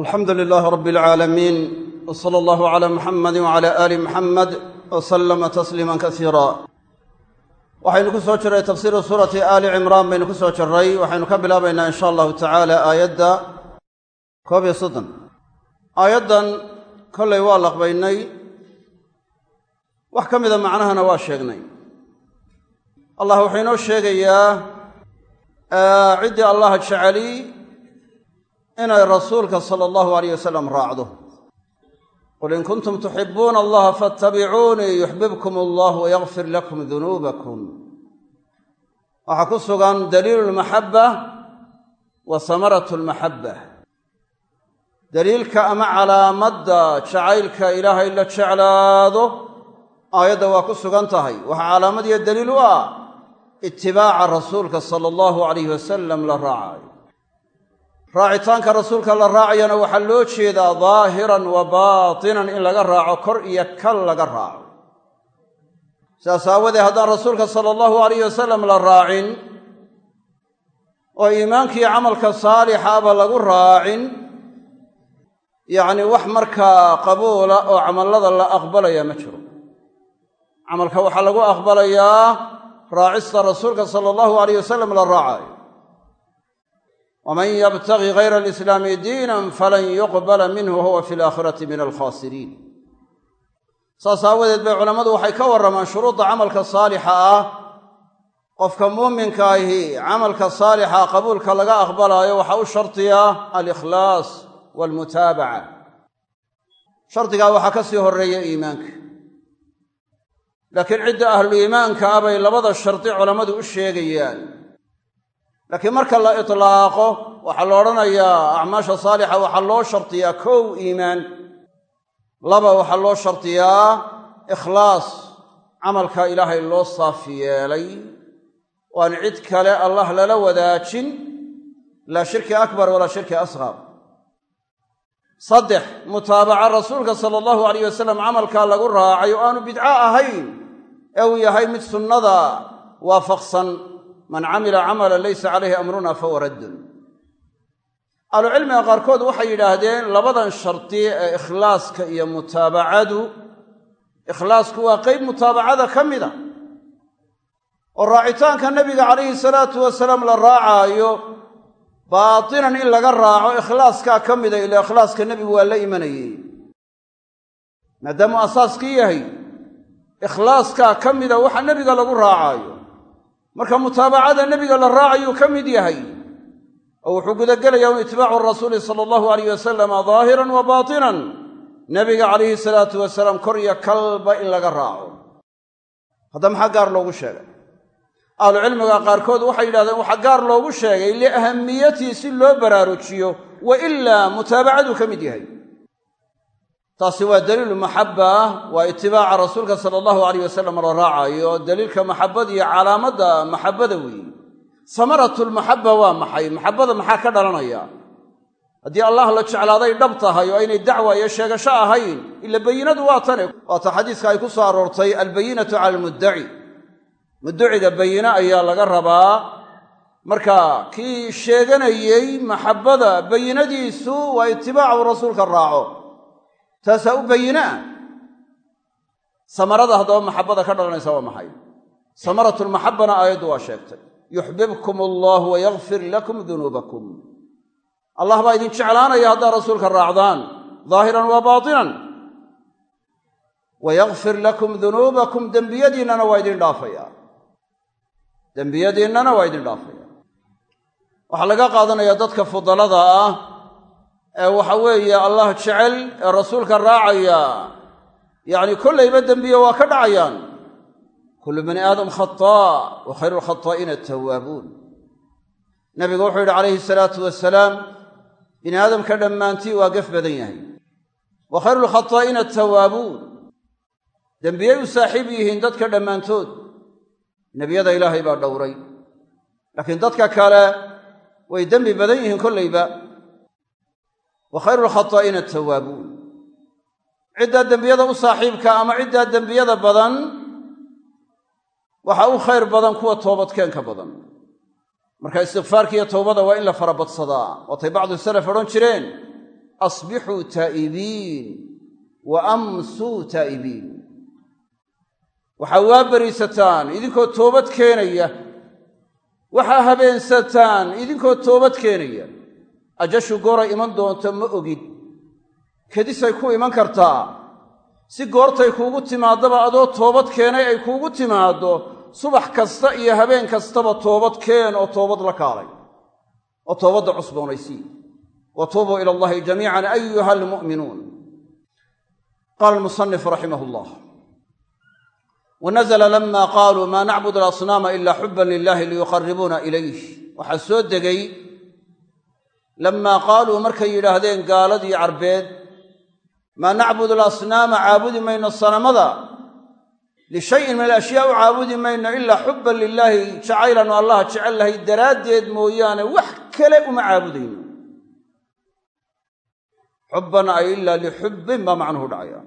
alxamdu lilaahi rabbi alcaalamiin w sala allahu calaa muxamadi wacala aali muxamed wa sallama tasliiman kasiira waxaynu ku soo jirray tafsiiru suurati aali cimraan baynu ku soo jirray waxaynu ka bilaabaynaa in sha allahu tacaala aayadda koob iyo soddon. Aayaddan kollay waa laqbaynay. Wax ka mida macnahana waa sheegnay. Allah wuxuu inoo sheegayaa ciddii allaha jeceli inay rasuulka sala allahu alayh wasalam raacdo. Qul in kuntum tuxibuuna allaha faatabicuunii yuxbibkum allah wayakfir lakum dunuubakum waxaa ku sugan daliilu lmaxabba wa samaratu lmaxabba daliilka ama calaamadda jacaylka ilaahay la jeclaado aayadda waa ku sugan tahay. Waxaa calaamad iyo daliil u ah itibaaca rasuulka sala allahu alayh wasalam la raacayo raacitaanka rasuulka la raacayana waxaa loo jeedaa daahiran wa baatinan in laga raaco kor iyo kal laga raaco. Sidaas aawadeed haddaan rasuulka sala allahu alayh wasalam la raacin oo iimaankiiyo camalka saalixaaba lagu raacin yacni wax markaa qabuula oo camallada la aqbalaya ma jiro. Camalka waxaa lagu aqbalayaa raacista rasuulka sala allahu alayh wasalam la raacayo waman yabtagi gayra alislaami diinan falan yuqbala minhu huwa fi alaakhirati min alkhaasiriin saas aawadeed bay culammadu waxay ka warramaan shuruudda camalka saalixa ah. Qofka muuminka ahi camalka saalixa qabuulka laga aqbalaayo waxaa u shardiya alikhlaas waalmutaabaca shardigaa waxaa ka sii horreeya iimaanka. Laakiin cidda ahluliimaanka ah bay labada shardi culammadu u sheegayaan laakiin marka la itlaaqo waxaa la odhanayaa acmaasha saalixa waxaa loo shardiyaa kow iimaan. Laba waxaa loo shardiyaa ikhlaas camalka ilaahay loo saafi yeelay oo aan cid kale allah lala wadaajin laa shirki akbar walaa shirki asqar saddex mutaabaca rasuulka sala allahu alayh wasalam camalkaa lagu raacay oo aanu bidco ahayn ee uu yahay mid sunnada waafaqsan man camila camalan laysa calayhi amruna fahuwa raddun. Ahlucilmiga qaarkood waxay yidhaahdeen labadan shardi ee ikhlaaska iyo mutaabacadu. Ikhlaasku waa qeyb mutaabacada ka mida oo raacitaanka nebiga calayhi salaatu wasalaam la raacaayo baatinan in laga raaco ikhlaaskaa ka mida ila ikhlaaska nebigu waa la imanayey. Maadaamuu asaaskii yahay ikhlaaskaa ka mida waxa nebiga lagu raacaayo marka mutaabacada nebiga la raacayuu ka mid yahay oo wuxuu gudagelayaa un itbaacu rasuuli sala allahu alayh wasalama daahiran wa baatinan nebiga calayhi salaatu wasalaam kor iyo kalba in laga raaco. Hadda maxaa gaar loogu sheegay? Ahlucilmiga qaarkood waxay yidhahdeen waxaa gaar loogu sheegay liahamiyatii si loo baraarujiyo wa ilaa mutaabacaduu ka mid yahay taasi waa daliilu maxabba waa itibaaca rasuulka sala allahu alayh wasalam la raacayo. Daliilka maxabada iyo calaamadda maxabada weeye samaratulmaxabba waa maxay? Maxabada maxaa ka dhalanaya? Haddii allah la jeclaaday dhab tahay oo aynay dacwa iyo sheegasho ahayn ila bayinadu waa tane waata xadiiska ay ku soo aroortay albayinatu cala almuddaci mudduciga bayine ayaa laga rabaa. Marka kii sheeganayey maxabbada bayinadiisu waa itibaacu rasuulka raaco taasaa u bayine ah samarada haddaba maxabbada ka dhalanaysa waa maxay? Samaratulmaxabbana aayaddu waa sheegtay. Yuxbibkum allahu wayakfir lakum dunuubakum. Allah baa idin jeclaanaya haddaad rasuulka raacdaan. Daahiran wa baatinan. Wayakfir lakum dunuubakum. Dembiyadiinnana waa idin dhaafaya. Dembiyadiinnana waa idin dhaafaya. Waxaa laga qaadanayaa dadka fudalada ah ee waxa weeye allah jecel ee rasuulka raacaya. Yacni kollayba dembiye waa ka dhacayaan. Kullu bani aadam khataa wa khayru lkhataa'iina atawaabuun nabigu wuxuu yidhi calayhi salaatu wasalaam bini aadamka dhammaantii waa gef badan yahay. Wa khayru lkhataa'iina atawaabuun dembiyay u saaxiib yihiin dadka dhammaantood. Nebiyada ilaahay baa dhowray. Laakiin dadka kale way dembi badan yihiin kollayba wa khayru lkhataa'iina atawaabuun ciddaa dembiyada u saaxiibka ama ciddaa dembiyada badan waxaa u khayr badan kuwa toobadkeenka badan. Marka istikfaarka iyo towbada waa in la farabadsadaa waatay bacdu salaf odhan jireen asbixuu taa'ibiin wa amsuu taa'ibiin waxaa waa beriisataan idinkoo toobad keenaya waxaa habeensataan idinkoo toobad keenaya ajashu gooray iman doonto ma ogid. Kedisay ku iman kartaa? Si goortay kuugu timaaddaba adoo toobad keenay ay kuugu timaaddo subax kasta iyo habeen kastaba toobad keen oo toobad la kaalay. Oo toobadda cusboonaysii wa tuubuu ila allahi jamiican ayuha almu'minuun. Qaala almusanif raximah llah wanazla lama qaaluu maa nacbud alasnaama ila xuban lilahi liyuqaribuuna ilayh waxaa soo degay lamaa qaaluu markay yidhaahdeen gaaladii carbeed maa nacbud alasnaama caabudi mayno sanamada lishayin min alashyaa u caabudi mayno ilaa xuban lilaahi jacaylaanu allah jecel lahay daraaddeed mooyaane wax kale uma caabudayno xubban ay ilaa lixubbin baa macnuhu dhacaya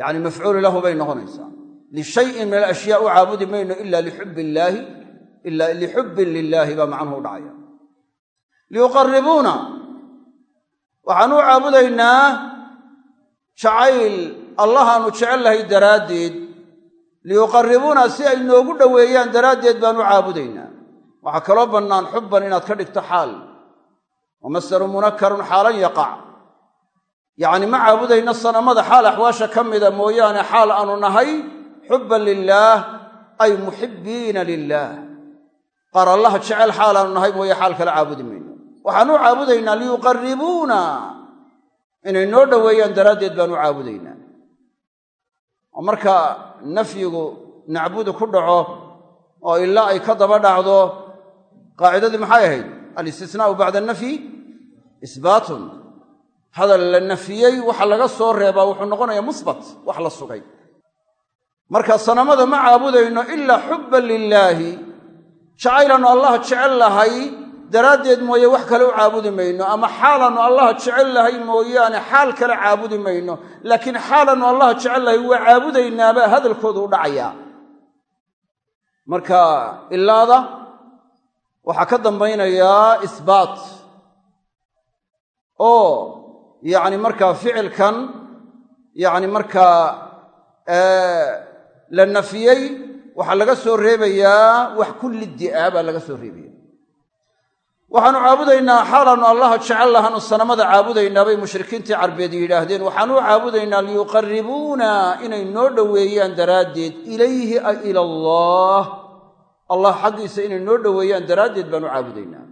yacni mafcuulu lahu bay noqonaysaa lishayin min alashyaa u caabudi mayno ila lixubbi illaahi ila lixubbin lilaahi baa macnuhu dhacaya liyuqaribuuna waxaan u caabudaynaa jacayl allahaanu jecel lahay daraaddeed liyuqaribuuna si ay noogu dhoweeyaan daraaddeed baan u caabudaynaa waxaa kaloo bannaan xubban inaad ka dhigto xaal wa masdaru munakarun xaalan yaqac yacni ma caabudayno sanamada xaal axwaasha ka mida mooyaane xaal aanu nahay xubban lilaah ay muxibbiina lilaah qaar allaha jecel xaal aanu nahay mooye xaal kale caabudi mayno waxaan u caabudaynaa liyuqaribuuna inay noo dhoweeyaan daraaddeed baan u caabudaynaa. Oo marka nafyigu nacbudu ku dhaco oo ilaa ay ka daba dhacdo qaacidadii maxay ahayd? Alistisnaau bacda anafyi isbaatun. Hadal la nafiyey waxa laga soo reebaa wuxuu noqonayaa musbat wax la sugay. Marka sanamada ma caabudayno ilaa xubban lilaahi jacaylaannu allah jecel lahay daraaddeed mooye wax kale u caabudi mayno ama xaalaannu allah jecel lahay mooyaane xaal kale caabudi mayno laakiin xaalaannu allah jecel lahay waa caabudaynaabaa hadalkoodu u dhacayaa marka ilaada waxaa ka dambaynayaa isbaat. Oo yacni markaa ficilkan yacni markaa la nafiyey waxaa laga soo reebayaa wax kulli di'a baa laga soo reebaya waxaanu caabudaynaa xaalaannu allaha jecel lahaanu sanamada caabudaynaa bay mushrikiintii carbeed yidhaahdeen. Waxaanu u caabudaynaa liyuqaribuuna inay noo dhoweeyaan daraaddeed ilayhi ay ila allah. Allah xaggiisa inay noo dhoweeyaan daraaddeed baanu caabudaynaa.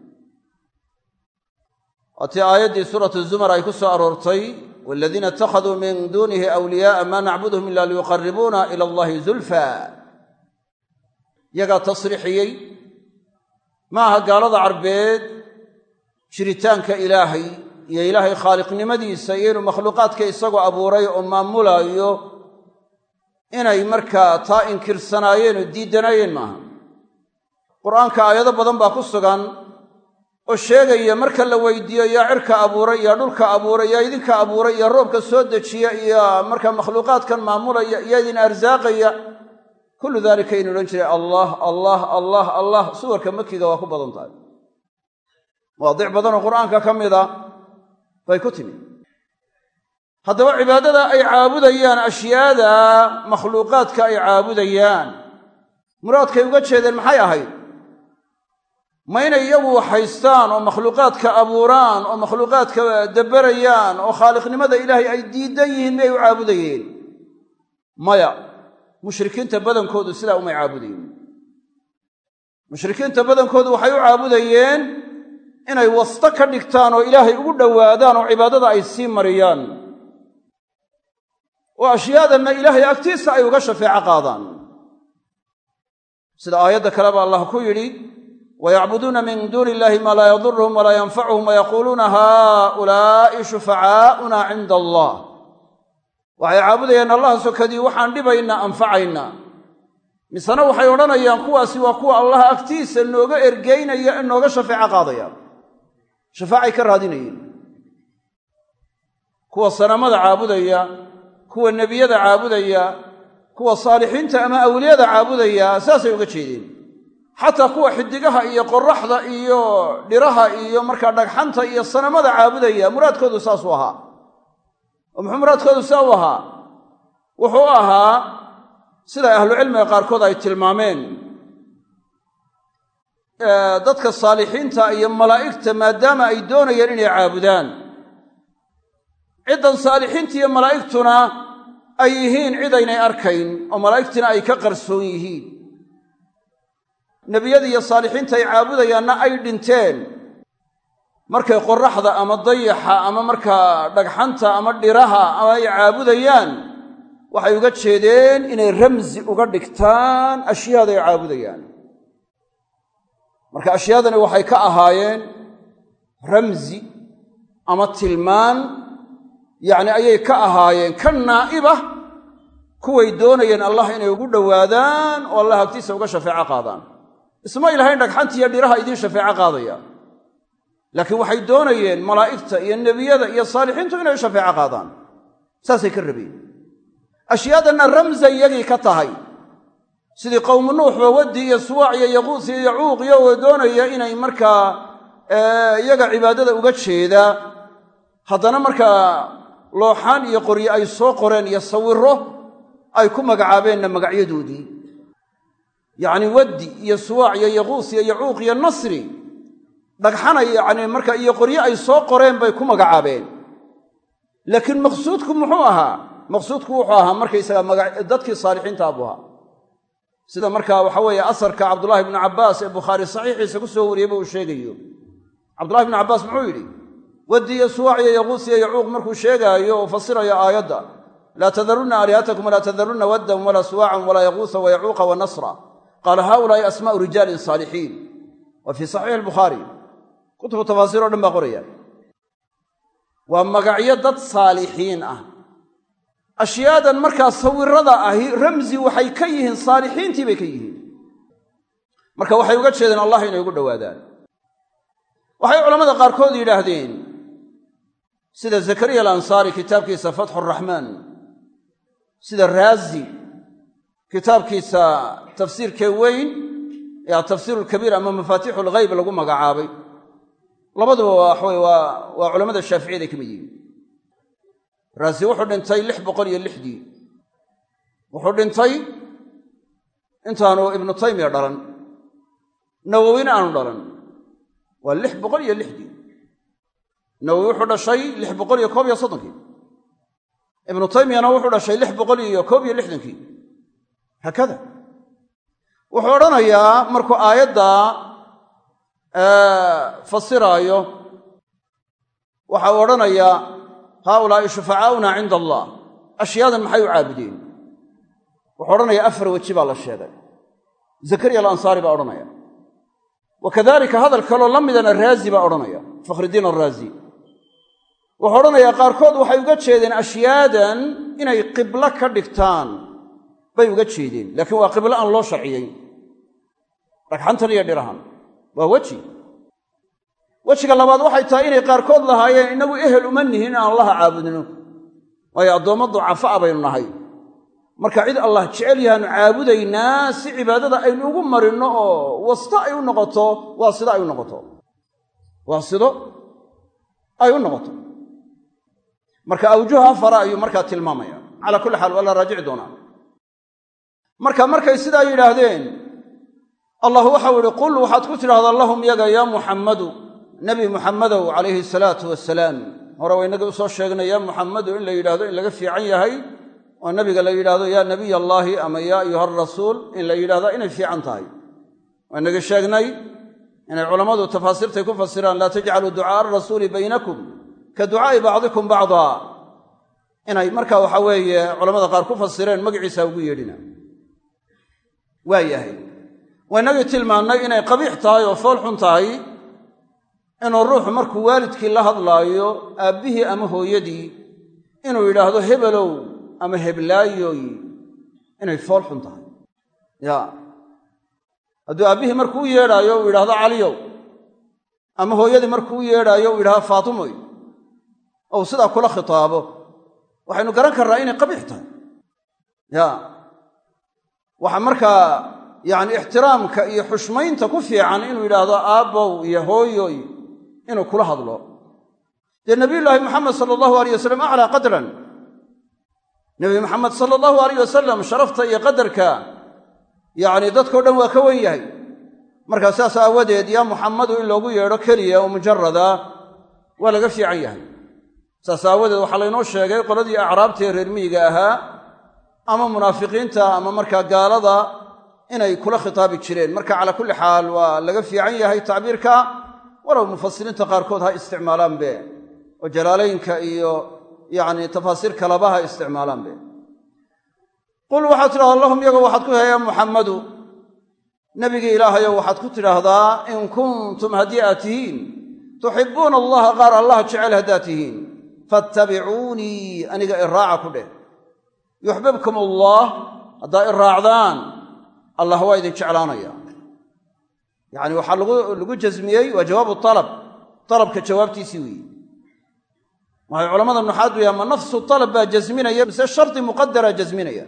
Waatii aayaddii suuratu zumar ay ku soo aroortay waladiina ittakhaduu min duunihi awliyaaa maa nacbuduhum ila liyuqaribuuna ila allahi zulfa yagaa tasriixiyey ma aha gaalada carbeed jiritaanka ilaahay iyo ilaahay khaaliqnimadiisa iyo inuu makhluuqaadka isagoo abuuray oo maamulaayo inay markaa taa inkirsanaayeen oo diiddanaayeen maaha. Qur'aanka aayado badan baa ku sugan oo sheegaya marka la weydiiyo yaa cirka abuuray yaa dhulka abuuray yaa idinka abuuray yaa roobka soo dejiya iyo marka makhluuqaadkan maamulaya yaa idin arsaaqaya kullu daalika inu odhan jiray allah allah allah allah. Suwarka makiga waa ku badan tahay. Mawaadic badanoo qur'aanka ka mida bay ku timi. Haddaba cibaadada ay caabudayaan ashyaada makhluuqaadka ay caabudayaan muraadkay uga jeedeen maxay ahayd? Ma inay iyagu haystaan oo makhluuqaadka abuuraan oo makhluuqaadka dabberayaan oo khaaliqnimada ilaahay ay diidan yihiin miyay u caabudayeen? Maya mushrikiinta badankoodu sidaa umay caabudayeen. Mushrikiinta badankoodu waxay u caabudayeen inay wasto ka dhigtaan oo ilaahay ugu dhowaadaan oo cibaadada ay sii mariyaan. Oo ashyaadanna ilaahay agtiisa ay uga shafeeco qaadaan. Sida aayadda kaleba allah ku yidhi wayacbuduuna min duuni illahi maa laa yaduruhum walaa yanfacuhum wayaquuluuna haaulaa'i shufacaa'una cinda allah waxay caabudayaan allah sokadii waxaan dhibaynaa anfacaynaa. Misena waxay odhanayaan kuwaasi waa kuwa allah agtiisa nooga ergeynaya ee nooga shafeeco qaadaya. Shafaacay ka raadinayeen. Kuwa sanamada caabudaya kuwa nebiyada caabudaya kuwa saalixiinta ama awliyada caabudaya saasay uga jeedeen. Xataa kuwa xidigaha iyo qoraxda iyo dhiraha iyo markaa dhagxanta iyo sanamada caabudaya muraadkoodu saasuu ahaa oo muxuu muraadkoodu saa u ahaa wuxuu ahaa sida ahlucilmiga qaarkood ay tilmaameen. Dadka saalixiinta iyo malaa'igta maadaama ay doonayeen inay caabudaan. Ciddan saalixiinta iyo malaa'igtuna ay yihiin cid aynay arkayn oo malaa'igtina ay ka qarsoon yihiin. Nebiyada iyo saalixiinta ay caabudayaanna ay dhinteen markay qoraxda ama dayaxa ama markaa dhagxanta ama dhiraha ama ay caabudayaan waxay uga jeedeen inay ramsi uga dhigtaan ashyaada ay caabudayaan. Marka ashyaadani waxay ka ahaayeen ramsi ama tilmaan yacni ayay ka ahaayeen ka naa'iba kuway doonayeen allah inay ugu dhowaadaan oo allah agtiisa uga shafeeco qaadaan. Isma ilahayn dhagxantiiyo dhiraha idiin shafeeco qaadaya laakiin waxay doonayeen malaa'igta iyo nebiyada iyo saalixiintu inay shafeeco qaadaan. Saasay ka rabeen. Ashyaadanna ramsa iyagii ka tahay. Sidii qowmu nuuxba waddi iyo suwaac iyo yaquus iyo yacuuq iyagoo doonaya inay markaa iyaga cibaadada uga jeeda. Haddana markaa looxaan iyo qoryo ay soo qoreen iyo sawiro ay ku magacaabeenna magacyadoodii. Yacni waddi iyo suwaac iyo yaquus iyo yacuuq iyo nasri dhagxana yacni marka iyo qoryo ay soo qoreen bay ku magacaabeen. Laakiin maqsuudku muxuu ahaa? Maqsuudku wuxuu ahaa markaysaga dadkii saalixiinta buu ahaa. Sida markaa waxa weeye asarka cabdullahi bnu cabbaas ee bukhaari saxiixiisa ku soo wariyeyba uu sheegayo. Cabdullahi bnu cabbaas muxuu yidhi waddi iyo suwaac iyo yaquus iyo yacuuq markuu sheegaayo oo fasirayo aayadda laa tadarunna aalihatakum walaa tadarunna waddan walaa suwaacan walaa yaquusa wa yacuuqa wa nasra qaala haulaai asmaa'u rijaalin saalixiin. Wa fii saxiixi albukhaari kutubu tafaasiir o dhan baa qoraya. Waa magacyo dad saalixiin ah. Ashyaadan markaa sawirada ahi ramsi waxay ka yihiin saalixiintii bay ka yihiin. Marka waxay uga jeedeen allah inay ugu dhowaadaan waxay culammada qaarkood yidhaahdeen sida zakariya alansaari kitaabkiisa fatxu raxmaan sida raazi kitaabkiisa tafsiirkee weyn ee atafsiiru alkabiir ama mafaatixu alghayb lagu magacaabay labaduba waxaweye waa waa culammada shaaficiyada ka mid yihiin. Raasi wuxuu dhintay lix boqol iyo lixdii. Wuxuu dhintay intaanu ibnu taymiya dhalan nawowina aanu dhalan waa lix boqol iyo lixdii. Nawowi wuxuu dhashay lix boqol iyo koob iyo soddonkii. Ibnu taymiyana wuxuu dhashay lix boqol iyo koob iyo lixdankii. Haakada wuxuu odhanayaa markuu aayadda fasiraayo. Waxa uu odhanayaa haaulaa'i shufacaauna cinda allah. Ashyaadan maxay u caabudeen? Wuxuu odhanaya afar weji baa la sheegay. Zakariya alansaari baa odhanaya. Wa kadalika hadal kaloo la midana raazi baa odhanaya fakhridiin araazi wuxuu odhanayaa qaarkood waxay uga jeedeen ashyaadan inay qiblo ka dhigtaan. Bay uga jeedeen laakiin waa qiblo aan loo sharciyeyn dhagxantan iyo dhirahan waa weji. Wejiga labaad waxay tahay inay qaarkood lahaayeen innagu ehel uma nihin in aan allaha caabudno. Waayo addoommo ducafa a baynu nahay. Marka cid allah jecel yahaanu caabudaynaa si cibaadada aynu ugu marinno oo wasto ay u noqoto waa sido ay u noqoto. Waa sido ay u noqoto. Marka awjuha afara ayuu markaa tilmaamaya calaa kulli xaal waa la raajici doonaa. Marka markay sidaa yidhaahdeen allah waxau ihi qul waxaad ku tidhahdaa lahum yaga yaa muxammadu nebi muxammadow calayhi salaatu wasalaam hore waynagii u soo sheegnay yaa muxammadu in la yidhahdo in laga fiican yahay oo nabiga la yidhaahdo yaa nabiy allaahi ama yaa ayuha rasuul in la yidhahda inay fiican tahay. Waynagii sheegnay inay culammadu tafaasiirtay ku fasiraan laa tajcaluu ducaaa arasuuli baynakum ka ducaa'i bacdikum bacdaa inay marka waxa weeye culamada qaar ku fasireen magaciisa ugu yeedhina. Waa yahay waynagii tilmaannay inay qabiix tahay oo fool xun tahay inuu ruuxu markuu waalidkii la hadlaayo aabbihii ama hooyadii inuu yidhaahdo hebelow ama heblaayoy inay fool xun tahay. Ya. Hadduu aabbihii markuu u yeedhaayo uu yidhahdo caliyow ama hooyadii markuu u yeedhaayo uu yidhahdo faatimoy ou sidaa kula khitaabo. Waxaynu garan karnaa inay qabiix tahay. Ya. Waxa markaa yacni ixtiraamka iyo xushmaynta ku fiican inuu yidhaahdo aabbow iyo hooyoy inuu kula hadlo. Dee nabiyullaahi moxamed sala allahu aleyh wasalam aclaa qadran. Nebi maxamed sala allahu aleyh wasalam sharafta iyo qadarka yacni dadkao dhan waa ka wen yahay. Markaa saas aawadeed yaa muxamadu in loogu yeedho keliya oo mujarada waa laga fiican yahay. Saas aawadeed waxaa laynoo sheegay qoladii acraabtaee reer miyiga ahaa ama munaafiqiinta ama markaa gaalada inay kula khitaabi jireen. Marka calaa kulli xaal waa laga fiican yahay tacbiirka walow mufasiriinta qaarkood ha isticmaalaanbe oo jalaalaynka iyo yacni tafaasiir kalaba ha isticmaalaanbe qul waxaad tidhahdaa lahum iyago waxaad ku heeyaa muxammadu nebigii ilaahayow waxaad ku tidhaahdaa in kuntum haddii aad tihiin tuxibbuuna allaha qaar allah jecel haddaad tihiin fattabicuunii aniga iraaca ku dheh. Yuxbibkum allah haddaa i raacdaan allah waa idin jeclaanaya. Yacni waxaa lagu jasmiyey waa jawaabu alab alabka jawaabtiisii weeye. Waxay culamada nuxaadu yaha ma nafsu alab baa jasminaya? Mise shardi muqadaraa jasminaya.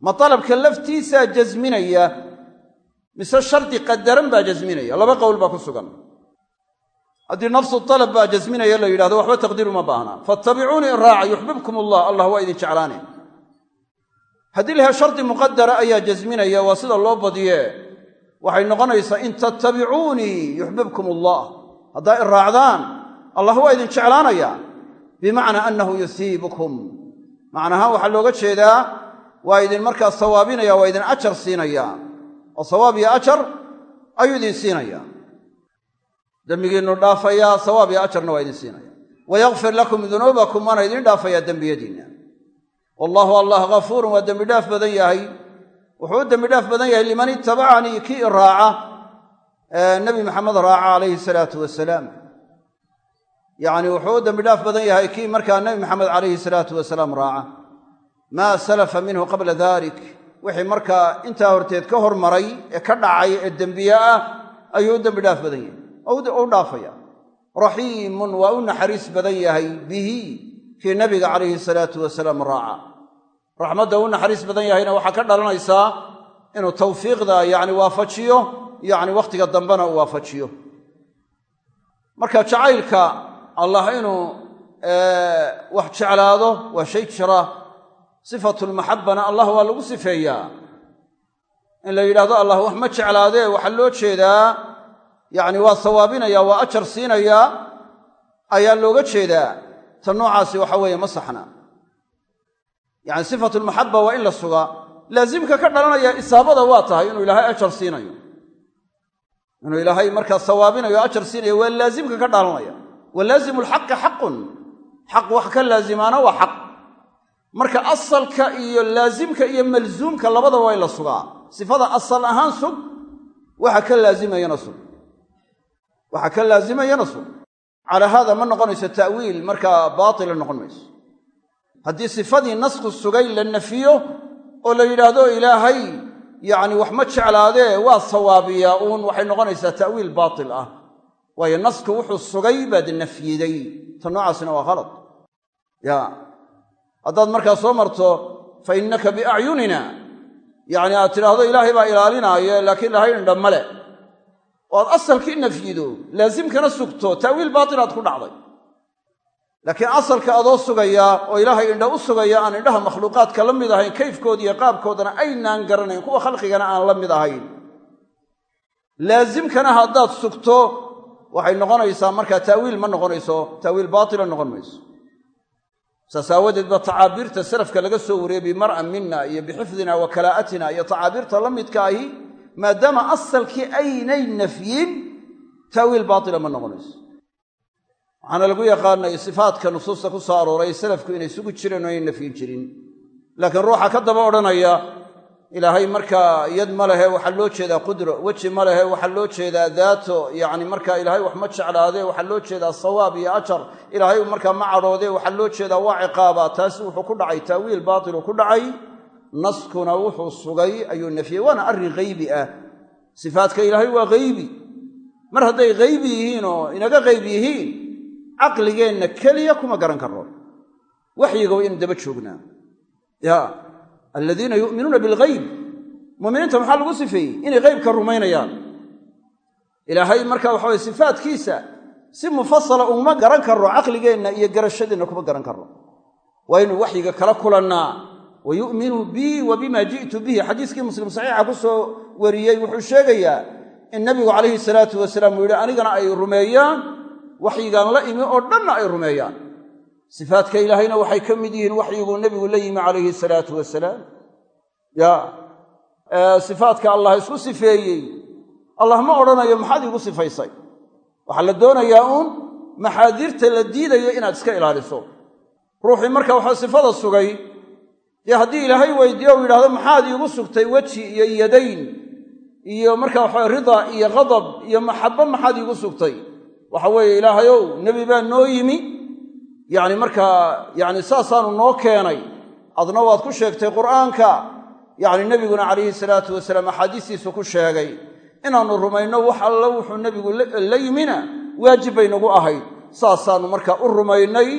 Ma alabka laftiisaa jasminaya? Mise shardi qadaran baa jasminaya? Laba qowl baa ku sugan. Haddii nafsu alab baa jasminaya la yidhahdo waxba taqdiiru ma baahna. Fattabicuunii iraaca yuxbibkum allah allah waa idin jeclaane haddii laha shardi muqadara ayaa jasminaya waa sida loo badiye. Waxay noqonaysaa in tattabicuunii yuxbibkum allah. Haddaa i raacdaan allah waa idin jeclaanaya. Bimacnaa annahu yusiibukum. Macnahaan waxaa looga jeedaa waa idin markaa sawaabinaya waa idin ajar siinaya. Oo sawaab iyo ajar ayuu idin siinaya. Dembigiinnu dhaafayaa sawaab iyo ajarna waa idin siinaya. Wayakfir lakum dunuubakum waana idin dhaafayaa dembiyadiinna wallaahu allah ghafuurun waa dembi dhaaf badan yahay. Wuxuu u dembi dhaaf badan yahay liman itabacanii kii raaca nebi maxamed raaca calayhi salaatu wasalaam yacni wuxuu dembi dhaaf badan yahay kii markaa nebi maxamed calayhi salaatu wasalaam raaca. Maa salafa minhu qabla dalik wixii markaa intaa horteed ka hormaray ee ka dhacay ee dembiye ah ayuu u dembi dhaaf badan yahay. U dhaafaya. Raxiimun waa u naxariis badan yahay bihi kii nabiga calayhi salaatu wasalaam raaca raxmadda u naxariis badan yahayna waxaa ka dhalanaysaa inuu tawfiiqda yacni waafajiyo yacni wakhtiga dambena uu waafajiyo. Marka jacaylka allah inuu wax jeclaado waa shay jira. Sifatulmaxabbana allah waa lagu sifeeyaa in la yidhahdo allah wax ma jeclaadee waxaa loo jeedaa. Yacni waa sawaabinaya waa ajar siinaya ayaa looga jeedaa. Ta noocaasi waxa weeye ma saxna yacni sifatulmaxabba waa in la sugaa. Laasimka ka dhalanaya isaabada waa tahay inuu ilaahay ajar siinayo. Inuu ilaahay markaa sawaabinayo ajar siinayo waa laasimka ka dhalanaya. Wa laasimu lxaqi xaqun. Xaq wax ka laasimaana waa xaq. Marka asalka iyo laasimka iyo malsuumka labadaba waa in la sugaa. Sifada asal ahaan sug waxa ka laasimayana sug. Waxa ka laasimayana sug. Calaa haada ma noqonayso ta'wiil markaa baatila noqon mayso haddii sifadii nasku sugay la nafiyo oo la yidhaahdo ilaahay yacni wax ma jeclaadee waa sawaabiyaa uun waxay noqonaysaa ta'wiil baatil ah. Waayo nasku wuxuu sugay baad nafyiday. Ta noocaasina waa khalad. Ya haddaad markaa soo marto fa innaka biacyunina yacni aad tidhaahdo ilaahay baa ilaalinaayo laakiin ilahay indha male. Oo aad asalkii nafyido laasimkana sugto ta'wiil baatilaad ku dhacday laakiin asalka adoo sugaya oo ilaahay indha u sugaya aan indhaha makhluuqaadka la mid ahayn kayfkooda iyo qaabkoodana aynaan garanayn kuwa khalqigana aan la mid ahayn. Laasimkana haddaad sugto waxay noqonaysaa markaa ta'wiil ma noqonayso ta'wiil baatila noqon mayso. Saas aawadeed ba tacaabiirta salafka laga soo wariyey bimar'an mina iyo bixifdina wa kalaa'atina iyo tacaabiirta la midka ahi maadaama asalkii aynay nafyin ta'wiil baatila ma noqonayso waxaana lagu yaqaanay sifaadka nusuusta ku soo arooray salafku inay sugi jireen oo aynay nafyin jirin. Laakiin ruuxa ka daba odhanaya ilaahay markaa yad ma lehe waxaa loo jeedaa qudro. Weji ma lehe waxaa loo jeedaa daato. Yacni markaa ilaahay wax ma jeclaadee waxaa loo jeedaa sawaab iyo ajar. Ilaahay markaa ma cadhoodee waxaa loo jeedaa waa ciqaaba. Taasi wuxuu ku dhacay taawiil baatilu ku dhacay. Naskuna wuxuu sugay ayuu nafyey waana arrin haybi ah. Sifaadka ilaahay waa haybi mar hadday haybi yihiin inaga qayb yihiin caqligeenna keliya kuma garan karro. Waxyiga waa inu daba joognaa. Ya aladiina yu'minuuna bilghayb. Muminiinta maxaa lagu sifeeyey? Inay qeybka rumaynayaan. Ilaahay marka waxa weye sifaadkiisa si mufasala uma garan karno caqligeenna iyo garashadeenna kuma garan karno waa inuu waxyiga kala kulannaa. Wa yu'minu bii wa bima ji'tu bihi. Xadiiskii muslim saxiixa ku soo wariyey wuxuu sheegayaa in nabigu calayhi salaatu wasalaam uu yidhi anigana ay rumeeyaan waxyigaan la imi oo dhanna ay rumeeyaan. Sifaadka ilaahayna waxay ka mid yihiin waxyiguu nebigu la yimi calayhi salaatu wasalaam ya sifaadka allah isku sifeeyey. Allah ma odhanayo maxaad iigu sifaysay? Waxaa la doonayaa uun maxaadirta la diidayo inaad iska ilaaliso. Ruuxii marka waxaa sifada sugay dee haddii ilaahay weydiiyo u yidhahdo maxaad iigu sugtay weji iyo yadayn iyo marka waxa rida iyo ghadab iyo maxabbo maxaad iigu sugtay waxa weeye ilaahayow nebi baa noo yimi. Yacni markaa yacni saasaanu noo keenay. Adna waad ku sheegtay qur'aanka. Yacni nebiguna calayhi salaatu wasalaam axaadiistiisu ku sheegay. Inaannu rumayno wax alla wuxuu nebigu la yimina waajib bay nagu ahayd. Saasaannu markaa u rumaynay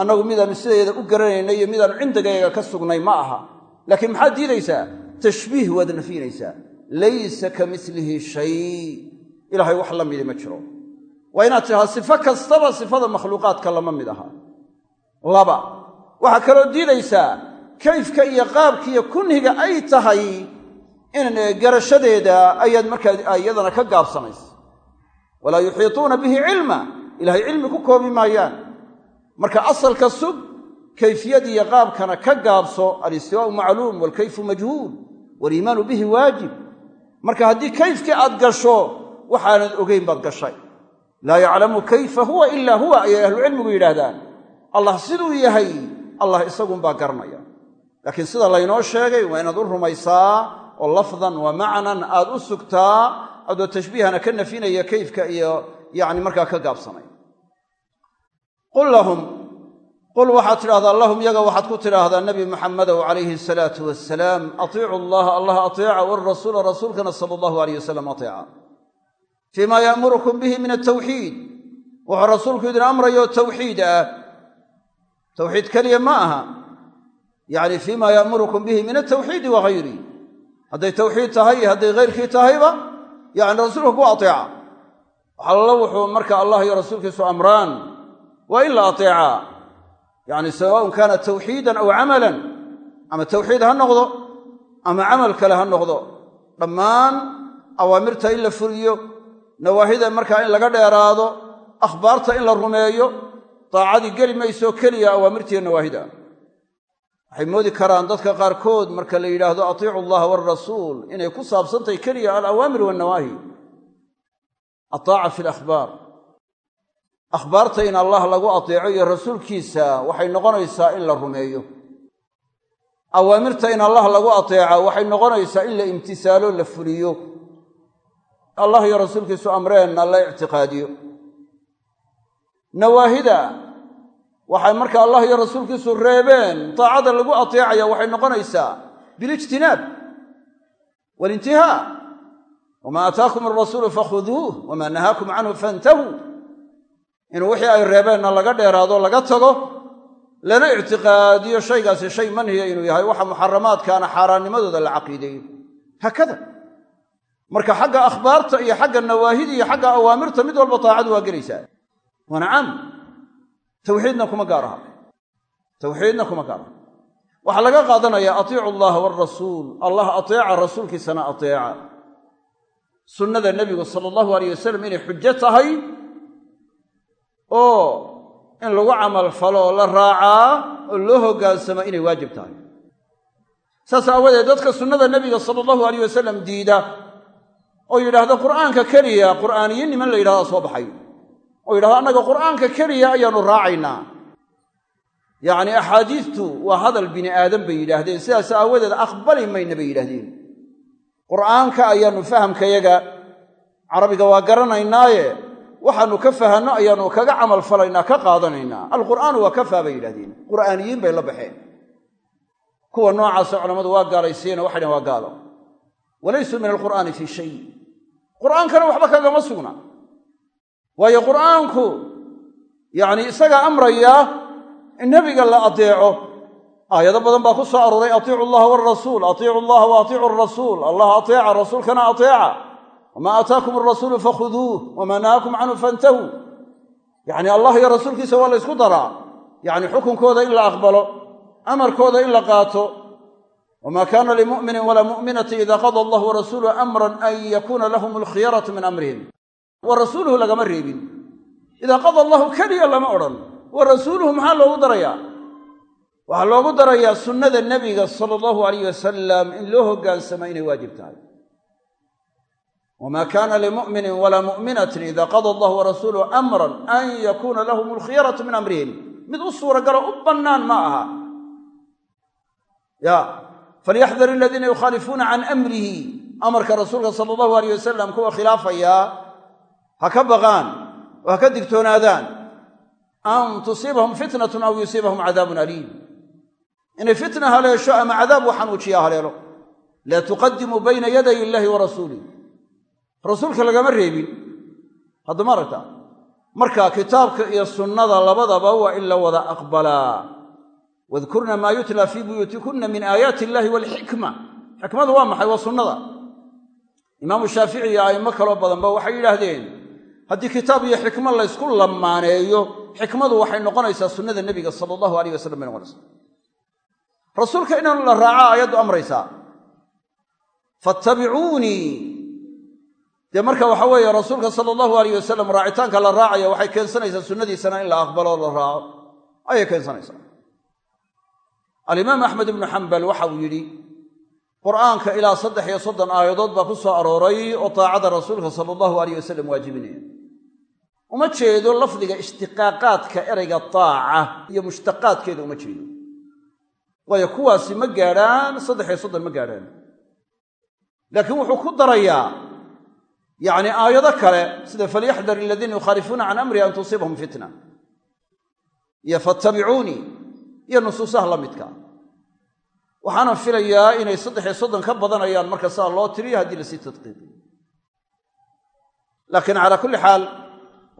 annagu midaannu sideeda u garanaynay iyo midaannu cindigayga ka sugnay ma aha. Laakiin maxaad diidaysaa? Tashbiih waad nafinaysaa laysa ka milihi shay. Ilahay wax la midi ma jiro waa inaad tidhahda sifo kastaba sifada makhluuqaadka lama mid aha. Laba waxaa kaloo diidaysaa kayfka iyo qaabka iyo kunhiga ay tahay in garashadeeda ayaad markaa iyadana ka gaabsanaysa. Walaa yuxiituuna bihi cilma ilahay cilmi ku koobi maayaan. Marka asalka sug kayfiyad iyo qaabkana ka gaabso alistiwaau macluum waalkayfu majhuul waaliimaanu bihi waajib. Marka haddii kayfkii aad gasho waxaanad ogeyn baad gashay laa yaclamu kayfa huwa ilaa huwa ayay ahlucilmigu yidhaahdaan. Allah siduu yahay allah isagunbaa garanaya. Laakiin sida laynoo sheegay waa inaad u rumaysaa oo lafdan wa macnan aad u sugtaa adoo tashbiihana ka nafinaya kayfka iyo yacni markaa ka gaabsanay qul lahum qul waxaad tidhahdaa lahum yaga waxaad ku tidhaahdaa nebi maxamedow calayhi asalaatu wasalaam atiicu allaha allah ateeca walrasuula rasuulkana sala allahu alayh wasalam ateeca fii maa ya'murukum bihi min altawxiid wuxuu rasuulku idin amrayo tawxiid ah tawxiid keliya ma aha yacni fii maa ya'murukum bihi min altawxiidi wa hayri hadday tawxiid tahay iyo hadday hayrkii tahayba yacni rasuulka ku ateeca waxallo wuxuu marka allah iyo rasuulkiisu amraan waa in la ateecaa yacni sawaaun kaana tawxiidan aw camalan ama tawxiid ha noqdo ama camal kale ha noqdo dhammaan awaamirta in la fuliyo nawaahida markaa in laga dheeraado akhbaarta in la rumeeyo daacadii geli mayso keliya awaamirtiiyo nawaahida. Waxay moodi karaan dadka qaarkood marka la yidhaahdo atiicu allaha waalrasuul inay ku saabsantahay keliya alawaamir wannawaahi ataaca fi lakhbaar akhbaarta in allah lagu ateeco iyo rasuulkiisa waxay noqonaysaa in la rumeeyo. Awaamirta in allah lagu ateeca waxay noqonaysaa in la imtisaalo la fuliyo allah iyo rasuulkiisu amreenna la ictiqaadiyo. Nawaahida waxay marka allah iyo rasuulkiisu reebeen taacada lagu ateecaya waxay noqonaysaa bilijtinaab waalintihaa wamaa aataakum alrasuulu fakhuduuh wamaa nahaakum canhu fantahuu inuu wixii ay reebeenna laga dheeraado laga tago lana ictiqaadiyo shaygaasi shay manhiya inuu yahay waxa muxaramaadkaana xaaraannimadooda la caqiideeyo. Haakada marka xagga akhbaarta iyo xagga nawaahida iyo xagga awaamirta mid walba taacadu waa gelaysaa. Waa nacam. Tawxiidna kuma gaar aha. Tawxiidna kuma gaar aha. Waxaa laga qaadanayaa atiicu allaha waalrasuul allah ateeca rasuulkiisana ateeca. Sunnada nebigu sala allahu alayh wasalam inay xujo tahay oo in lagu camal falo la raacaa oo loo hoggaansamo inay waajib tahay. Saas aawadeed dadka sunnada nebiga sala allahu alayh wasalam diida oo yidhaahda qur'aanka keliya qur'aaniyiin niman la yidhahdaa soo baxay. Oo yidhahda annaga qur'aanka keliya ayaannu raacaynaa. Yacni axaadiistu waa hadal bini aadam bay yidhaahdeen sidaas aawadeed aqbali mayna bay yidhaahdeen. Qur'aanka ayaannu fahamkayaga carabiga waa garanaynaaye waxaannu ka fahanno ayaannu kaga camal falaynaa ka qaadanaynaa. Alqur'aanu waa kafaa bay yidhahdeen qur'aaniyiin bay la baxeen. Kuwa noocaasa culammadu waa gaalaysiiyeen waxay dhaheen waa gaalo walaysuu min alqur'aani fii shay. Qur'aankana waxba kagama sugna. Waayo qur'aanku yacni isagaa amraya in nebiga la adeeco. Aayado badan baa ku soo arooray atiicu allaha walrasuul atiicu allaha wa atiicu arasuul allah ateeca rasuulkana ateeca. Wamaa aataakum arasuulu fakhuduuh wamaa nahaakum canhu fantahuu yacni allah iyo rasuulkiisa waa la ysku daraa. Yacni xukunkooda in la aqbalo amarkooda in la qaato wamaa kaana limu'minin walaa mu'minatin ida qada allahu warasuuluhu amran an yakuuna lahum alkhiyaratu min amrihim wa rasuuluhu lagama reebin idaa qada allahu keliya lama odhan wa rasuuluhu maxaa loogu darayaa waxaa loogu darayaa sunnada nebiga sala allahu alayh wasalam in loo hoggaansama inay waajib tahay wamaa kaana limu'minin walaa mu'minatin ida qada allahu warasuuluhu amran an yakuuna lahum alkhiyaratu min amrihim mid u suuragalo u bannaan ma aha falyaxdar aladiina yukhaalifuuna can amrihi amarka rasuulka sala allahu alayh wasalam kuwa khilaafayaa ha ka baqaan oo ha ka digtoonaadaan an tusiibahum fitnatun aw yusiibahum cadaabun aliim inay fitna haleesho ama cadaab uu xanuujiyaa haleelo laa tuqadimuu bayna yaday illaahi wa rasuulih rasuulka lagama reebin haddama aragta marka kitaabka iyo sunnada labadaba waa in la wada aqbalaa wadkurna maa yutla fii buyuutikunna min aayaati illahi waalxikma xikmadu waa maxay? Waa sunnada. Imaamu shaafici iyo a'immo kaloo badanba waxay yidhaahdeen haddii kitaab iyo xikmo laysku lamaaneeyo xikmadu waxay noqonaysaa sunnada nebiga sala allahu alayh wasalam bay noqonaysaa. Rasuulka inaan la raaca aayaddu amraysaa fattabicuunii dee marka waxa weeye rasuulka sala allahu alayh wasalam raacitaanka la raacaya waxay keensanaysaa sunnadiisana in la aqbalo la raaco. Ayay keensanaysaa alimaam axmed ibnu xambal waxa uu yidhi qur'aanka ilaa saddex iyo soddon aayadood baa ku soo arooray oo taacada rasuulka sala allahu alayh wasalam waajibinaya. Uma jeedo lafdiga ishtiqaaqaadka erayga taaca iyo mushtaqaadkeeda uma jeedo. Waayo kuwaasi ma gaadhaan saddex iyo soddon ma gaadhaan. Laakiin wuxuu ku darayaa yacni aayado kale sida falyaxdar aladiina yukhaalifuuna can amrihi an tusiibahum fitna. Iyo fattabicuunii iyo nusuusaha la midka. Waxaanan filayaa inay saddex iyo soddon ka badanayaan marka saa loo tiriyo haddii la sii tadqiiqiyo laakiin calaa kulli xaal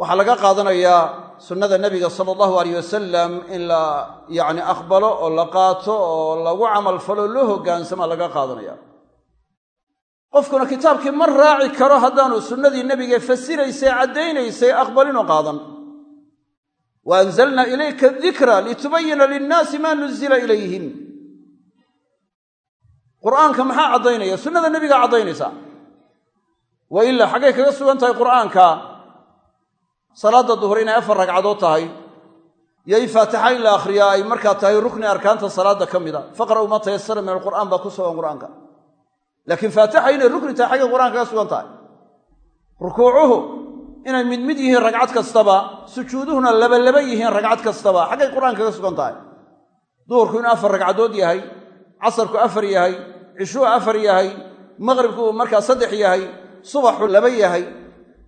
waxaa laga qaadanayaa sunnada nebiga sala allahu alayh wasalam in la yacni aqbalo oo la qaato oo lagu camal falo loo hoggaansama laga qaadanaya. Qofkuna kitaabkii ma raaci karo haddaanu sunnadii nebiga fasiraysay caddaynaysay aqbalinoo qaadan wa anzalna ilayka dikra litubayina linnaasi maa nuzila ilayhim qur'aanka maxaa caddaynaya sunnada nebigaa caddaynaysa wa ilaa xaggay kaga sugan tahay qur'aanka salaadda duhur inay afar ragcadood tahay in faatixa in la akhriyaa ay markaa tahay rukni arkaanta salaadda ka mida faqra'u ma tayasara min alqur'aan baa ku sugan qur'aanka laakiin faatixa inay rukni tahay xaggay qur'aanka kaga sugan tahay inay mid mid yihiin ragcad kastaba sujuuduhuna labalaba yihiin ragcad kastaba xaggay qur'aanka kaga sugan tahay. Duhurku inuu afar ragcadood yahay casarku afar yahay cishuu afar yahay maqribku markaa saddex yahay subaxu laba yahay.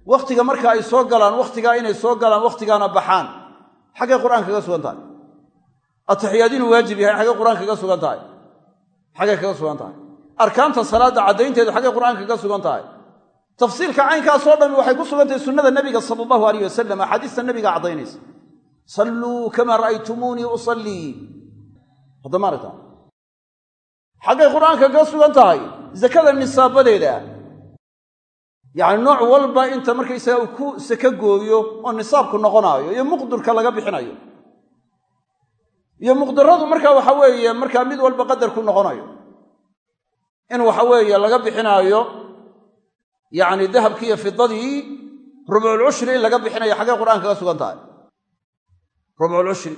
Wakhtiga marka ay soo galaan wakhtigaa inay soo galaan wakhtigaana baxaan. Xaggay qur'aanka kaga sugan tahay. Ataxiyaad waajib yahay xaggay qur'aanka kaga sugan tahay. Xaggay kaga sugan tahay. Arkaanta salaadda caddaynteedu xaggay qur'aanka kaga sugan tahay tafsiilka caynkaasoo dhami waxay ku sugan tahay sunnada nebiga sala allahu alayh wasalam axaadiista nebiga caddaynaysa. Salluu kamaa ra'aytumuunii usallii. Haddama aragta xaggay qur'aanka kaga sugan tahay zakada nisaabadeeda. Yacni nooc walba inta markaysaga uu ku seke gooyo oo nisaabku noqonaayo iyo muqdurka laga bixinayo. Iyo muqdiradu marka waxa weeye markaa mid walba qadarku noqonayo. In waxa weeye laga bixinaayo yacni dahabkii iyo fidadii rubculcushri in laga bixinayo xaggay qur'aanka kaga sugan tahay. Rubculcushri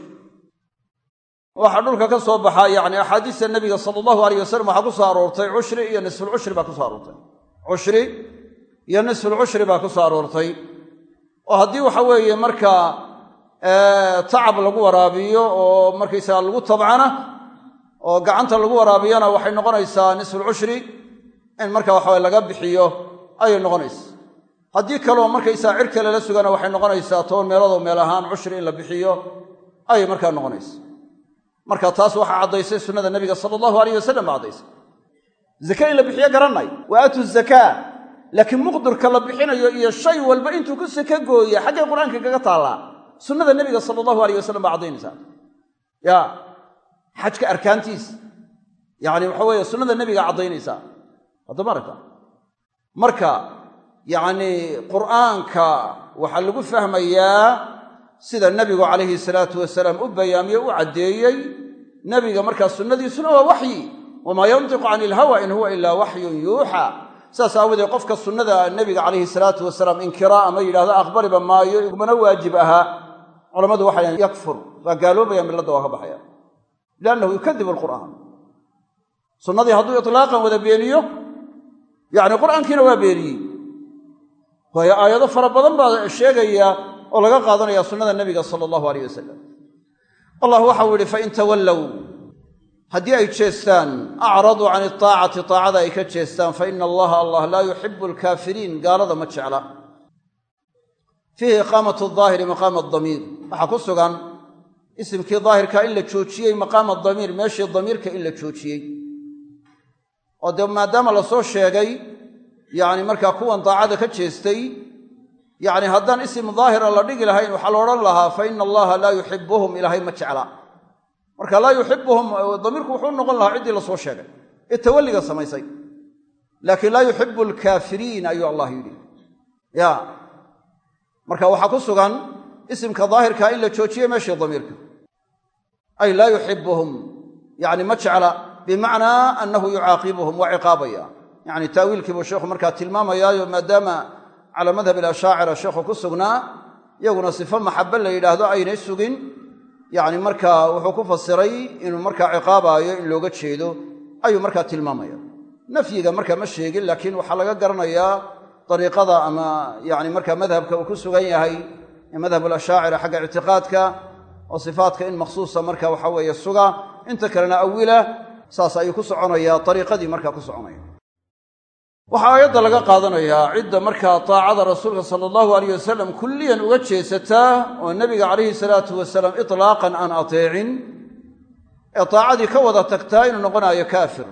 waxaa dhulka ka soo baxa yacni axaadiista nebiga sala allahu alayh wasalam waxaa ku soo aroortay cushri iyo nisfulcushri baa ku soo aroortay. Cushri iyo nisfulcushri baa ku soo aroortay. Oo haddii waxa weeye markaa tacab lagu waraabiyo oo markaysaga lagu tabcana oo gacanta lagu waraabiyana waxay noqonaysaa nisfulcushri in marka waxawe laga bixiyo ayay noqonaysa. Haddii kaleo markaysaa cirka lala sugana waxay noqonaysaa toban meeloodoo meel ahaan cushri in la bixiyo ayay markaa noqonaysa. Marka taas waxaa caddaysay sunnada nebiga sala allahu alayh wasalam caddaysay. Zake in la bixiyo garanay wa aatu zakaa laakiin muqdirka la bixinayo iyo shay walba intuu ku seke gooya xaggay qur'aanka kaga taallaa sunnada nebiga sala allahu alayh wasalam baa caddaynaysaa. Ya xajka arkaantiisa yacni waxa weeye sunnada nebiga caddaynaysaa. Haddama aragta marka yacni qur'aanka waxaa lagu fahmayaa sida nebigu calayhi salaatu wasalaam u bayaamiye u caddeeyey. Nebiga markaa sunnadiisuna waa waxyi. Wamaa yantiqu cani ilhawa in huwa ilaa waxyun yuuxa. Saas aawadeed qofka sunnada nebiga calayhi salaatu wasalaam inkiraa ama yidhahdo aqbaliba maayo igumana waajib ahaa culammadu waxay yakfur. Waa gaaloobaya milladda waa ka baxaya liannahu yukadibu alqur'aan. Sunnadii hadduu itlaaqan wada beeniyo yacni qur'aankiina waa beeniyey waayo aayado fara badan baa sheegaya oo laga qaadanaya sunnada nebiga sala allahu aleyh wasalam allah waxau yihi fain tawallow haddii ay jeestaan acraduu can iطaacati taacada ay ka jeestaan faina allaha allah laa yuxibu alkaafiriin. Gaalada ma jecla. Fiihi iqaamatu daahiri maqaama damiir waxaa ku sugan isimkii daahirka in la joojiyey maqaama damiir meeshii damiirka in la joojiyey oo dee maadaama la soo sheegay yacni markaa kuwan daacada ka jeestay yacni haddaan isim daahira la dhigi lahayn waxaa la odhan lahaa fa ina allaha laa yuxibuhum ilaahay ma jecla marka laa yuxibuhum damiirku wuxuu noqon lahaa ciddii la soo sheegay. Ee tawalliga samaysay. Laakiin laa yuxibu alkaafiriin ayuu allah yidhi. Ya. Marka waxaa ku sugan isimka daahirka in la joojiyey meeshii damiirka ay laa yuxibuhum yacni ma jecla bimacnaa annahu yucaaqibuhum waa ciqaabaya yacni taawiilkiibuu sheekhu markaa tilmaamayaayo maadaama calaa madhab ilashaacira sheekhu ku sugnaa iyaguna sifo maxabe la yidhaahdo aynay sugin yacni markaa wuxuu ku fasiray inuu markaa ciqaabaayo in looga jeedo ayuu markaa tilmaamaya nafyiga markaa ma sheegin laakiin waxaa laga garanayaa dariiqada ama yacni markaa madhabka uu ku sugan yahay madhab alashaacira xagga ictiqaadka oo sifaatka in makhsuusa marka waxa weeye suga inta kalena awila saas ayuu ku soconayaa ariiqadii markaa ku soconaya. Waxaa aayadda laga qaadanayaa cidda markaa taacada rasuulka sala allahu alayh wasalam kulliyan uga jeesataa oo nebiga calayhi salaatu wasalaam itlaaqan aan ateecin ee taacadii ka wada tagtaa inuu noqonaayo kaafir.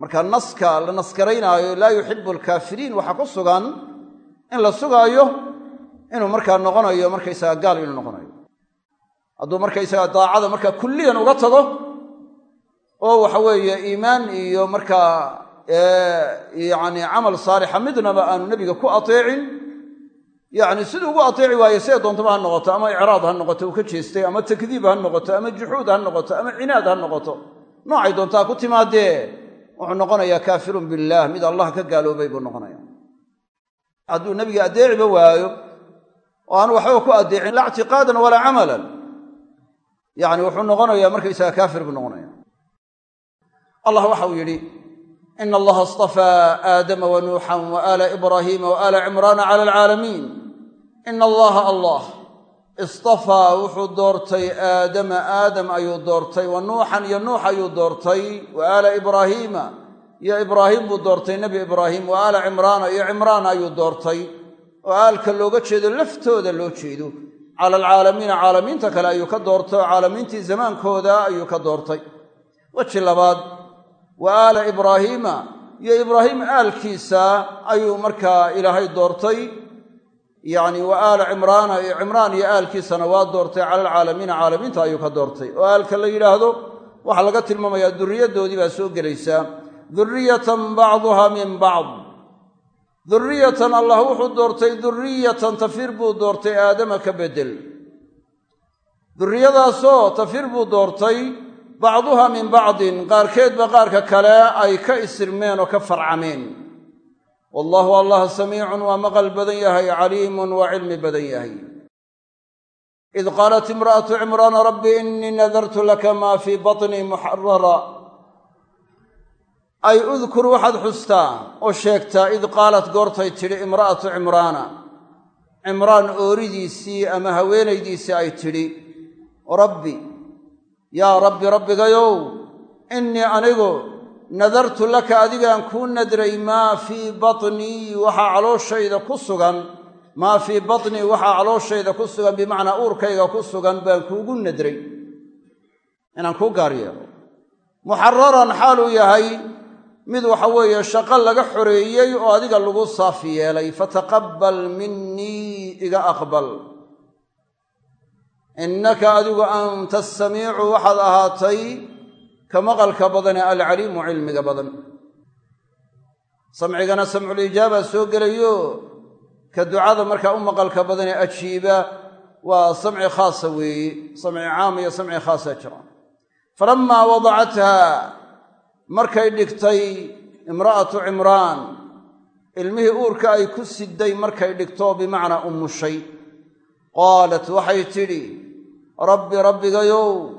Marka naska la naskaraynaayo laa yuxibu alkaafiriin waxaa ku sugan in la sugaayo inuu markaa noqonayo markaysaga gaal inuu noqonayo. Hadduu markaysaga daacada markaa kulliyan uga tago oo waxa weeye iimaan iyo markaa yacni camal saalixa midnaba aanu nebiga ku ateecin. Yacni siduu ugu ateeci waaye see doontaba ha noqoto ama icraad ha noqoto uu ka jeestay ama takdiib ha noqoto ama juxuud ha noqoto ama cinaad ha noqoto. Noocay doontaa ku timaadee? Wuxuu noqonayaa kaafirun billaah mid allah ka gaaloobay buu noqonaya hadduu nebiga addeeciba waayo oo aanu waxba ku addeecin laa ictiqaadan walaa camalan. Yacni wuxuu noqonayaa markaysaga kaafir buu noqonaya allah waxa uu yidhi ina allaha astafaa aadama wa nuuxan wa aala ibraahiima wa aala cimraana cala alcaalamiin. Ina allaha allah istafaa wuxuu doortay aadama aadam ayuu doortay wa nuuxan iyo nuux ayuu doortay wa aala ibraahiima iyo ibraahim buu doortay nebi ibraahim wa aala cimraana iyo cimraan ayuu doortay. Oo aalka looga jeedo laftooda loo jeedo. Cala alcaalamiina caalamiinta kale ayuu ka doortay oo caalamiintii zamaankooda ayuu ka doortay. Weji labaad wa aala ibraahiima iyo ibraahim aalkiisa ayuu markaa ilaahay doortay. Yacni wa aala cimraana iyo cimraan iyo aalkiisana waa doortay cala alcaalamiina caalamiinta ayuu ka doortay. Oo aalka la yidhaahdo waxaa laga tilmaamayaa durriyaddoodii baa soo gelaysaa durriyatan bacduha min bacd. Durriyatan allah wuxuu doortay durriyatan tafir buu doortay aadama ka beddel durriyadaasoo tafir buu doortay bacduha min bacdin qaarkeedba qaarka kale ay ka isirmeen oo ka farcameen. Wallaahu allah samiicun waa maqal badan yahay caliimun waa cilmi badan yahay. Id qaalat imra'atu cimraana rabbi innii nadartu laka maa fii batnii muxarara ay udkur waxaad xustaa oo sheegtaa id qaalat goortay tidhi imra'atu cimraana. Cimraan ooridiisii ama haweenaydiisii ay tidhi rabbi yaa rabbi rabbigayow innii anigu nadartu laka adigaan kuu nadray maa fii batnii waxaa calooshayda ku sugan maa fii batnii waxaa calooshayda ku sugan bimacnaa uurkayga ku sugan baan kuugu nadray. Inaan kuu gaar yeelo muxararan xaaluu yahay mid waxa weeye shaqo laga xoreeyey oo adiga lagu saafi yeelay fataqabbal minii iga aqbal innaka adigu anta asamiicu waxaad ahaatay ka maqalka badane alcaliimu cilmiga badan. Samcigana samculijaaba soo gelayo ka ducada markaa u maqalka badane ajiiba waa samci khaasa weeye samci caam iyo samci khaasa jira. Falammaa wadacatha markay dhigtay imra'atu cimraan ilmihii uurka ay ku siday markay dhigto bimacnaa ummushay qaalat waxay tidhi rabbi rabbigayow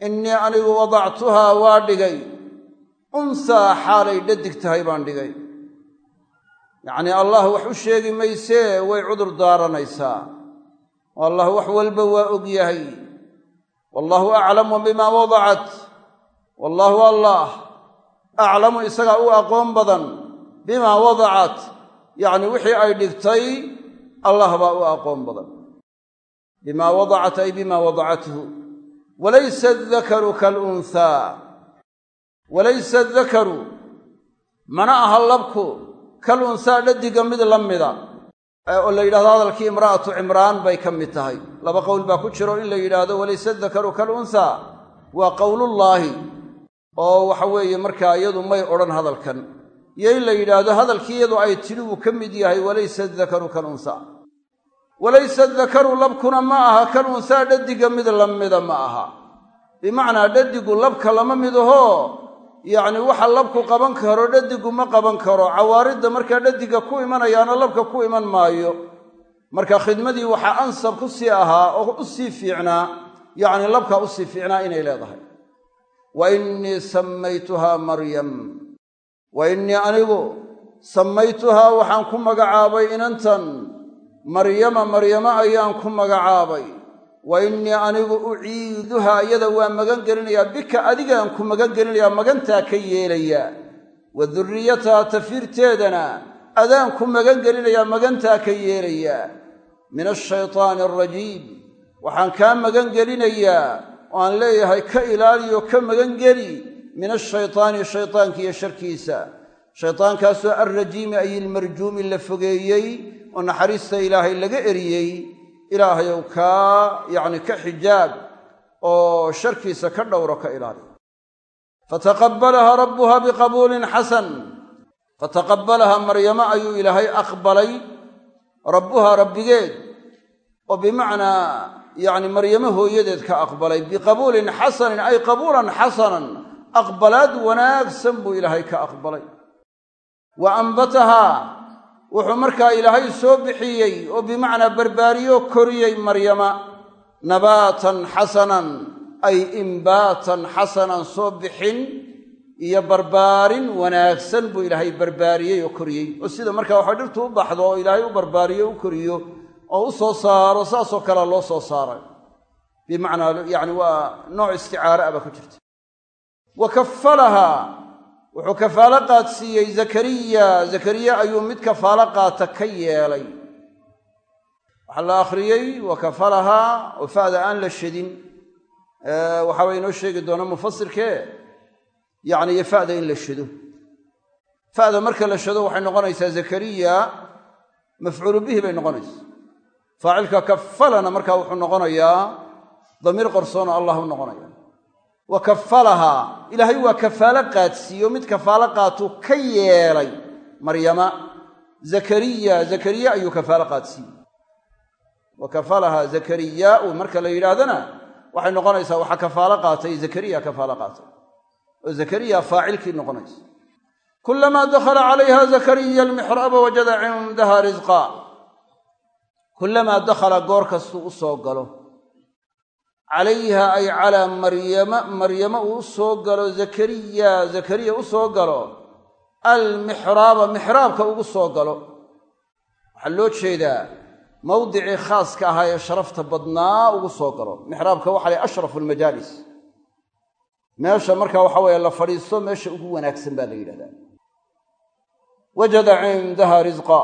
innii anigu wadactuhaa waa dhigay. Unsaa xaalay dhadig tahay baan dhigay. Yacnii allah wax u sheegi maysee way cudur daaranaysaa. Allah wax walba waa og yahay. Wallaahu aclamu bimaa wadacat. Wallaahu allah aclamu isagaa u aqoon badan bimaa wadacat. Yacni wixii ay dhigtay allah baa u aqoon badan bimaa wadacat ay bimaa wadacathu. Walaysa adakaru kalunhaa walaysa adakaru mana aha labku. Kal unhaa dhadiga mid la mida. Oo la yidhahdo hadalkii imra'atu cimraan bay ka mid tahay. Laba qowl baa ku jiro in la yidhaahdo walaysa dakaru kal unhaa waa qowlullaahi oo waxa weeye markaa iyadu may odhan hadalkan. Iyo in la yidhaahdo hadalkii iyadu ay tidhi ka mid yahay walaysa dakaru kal walaysa dakaru labkuna ma aha kal unhaa dhadiga mid la mida ma aha. Bimacnaa dhadigu labka lama mid ahoo yacni waxa labku qaban karo dhadigu ma qaban karo. Cawaaridda markaa dhadiga ku imanayaana labka ku iman maayo. Marka khidmadii waxaa ansab ku sii ahaa oo u sii fiicnaa yacni labkaa u sii fiicnaa inay leedahay. Wa innii sammaytuhaa maryam. Wa innii anigu sammaytuhaa waxaan ku magacaabay inantan maryama maryamo ayaan ku magacaabay. Wa innii anigu uciiduhaa iyada waa magan gelinayaa bika adigaan ku magan gelinayaa magantaa ka yeelayaa wa durriyataha tafiirteedana adaan ku magan gelinayaa magantaa ka yeelayaa min ashaytaani alrajiim waxaan kaa magan gelinayaa oo aan leeyahay ka ilaaliyo ka magan geli. Min ashaytaani shaytaankiiyo sharkiisa shaytaankaasoo alrajiimi ay ilmarjuumi la fogeeyey oo naxariista ilaahay laga eriyey ilaahayow kaa yacni ka xijaab oo sharkiisa ka dhowro ka ilaali fataqabbalahaa rabbuha biqabuulin xasan. Fataqabbalahaa maryamo ayuu ilaahay aqbalay rabbuhaa rabbigeed oo bimacnaa yacni maryamo hooyadeed ka aqbalay. Biqabuulin xasanin ay qabuulan xasanan. Aqbalaad wanaagsan buu ilaahay ka aqbalay wa ambatahaa wuxuu markaa ilaahay soo bixiyey oo bimacnaa barbaariyo koriyey maryama nabaatan xasanan ay imbaatan xasanan soo bixin iyo barbaarin wanaagsan buu ilaahay barbaariyey oo koriyey. Oo sida markaa waxa dhirtu u baxdo oo ilaahay u barbaariyo u koriyo oo u soo saaro saasoo kalea loo soo saaray. Bimacnaa yacni waa nooc isticaare ah baa ku jirta. Wa kafalahaa wuxuu kafaalo qaadsiiyey zakariya. Zakariya ayuu mid kafaalo qaata ka yeelay. Waxaa la akhriyey wa kafalahaa aan la shadin waxaaba inoo sheegi doona mufasirkee yacni iyo fa'da in la shado fa'da marka la shado waxay noqonaysaa zakariya mafcuulu bihi bay noqonaysaa. Faacilka kafalana markaa wuxuu noqonayaa damiir qarsoon oo allah u noqonaya wa kafalahaa ilaahay waa kafaalo qaadsiiyo. Mid kafaalo qaatuu ka yeelay maryama. Zakariya. Zakariya ayuu kafaalo qaadsiiyey. Wa kafalahaa zakariyaau marka la yidhaahdana waxay noqonaysaa waxaa kafaalo qaatay zakariya kafaalo qaatay. Oo zakariya faacilkii noqonaysa. Kulamaa dakhala calayha zakariya almixraaba wajada cindaha risqa kulamaa dakhala goor kastuu u galo calayha ay calaa maryama maryamo uu u soo galo zakariya zakariya u soo galo almixraaba mixraabka ugu soo galo. Waxaa loo jeedaa mawdicii khaaska ahaa ee sharafta badnaa ugu soo galo. Mixraabka waxa lay ashrafu almajaalis meesha markaa waxa weeye la fadhiisto meesha ugu wanaagsan baa la yidhahdaa. Wajada cindaha risqa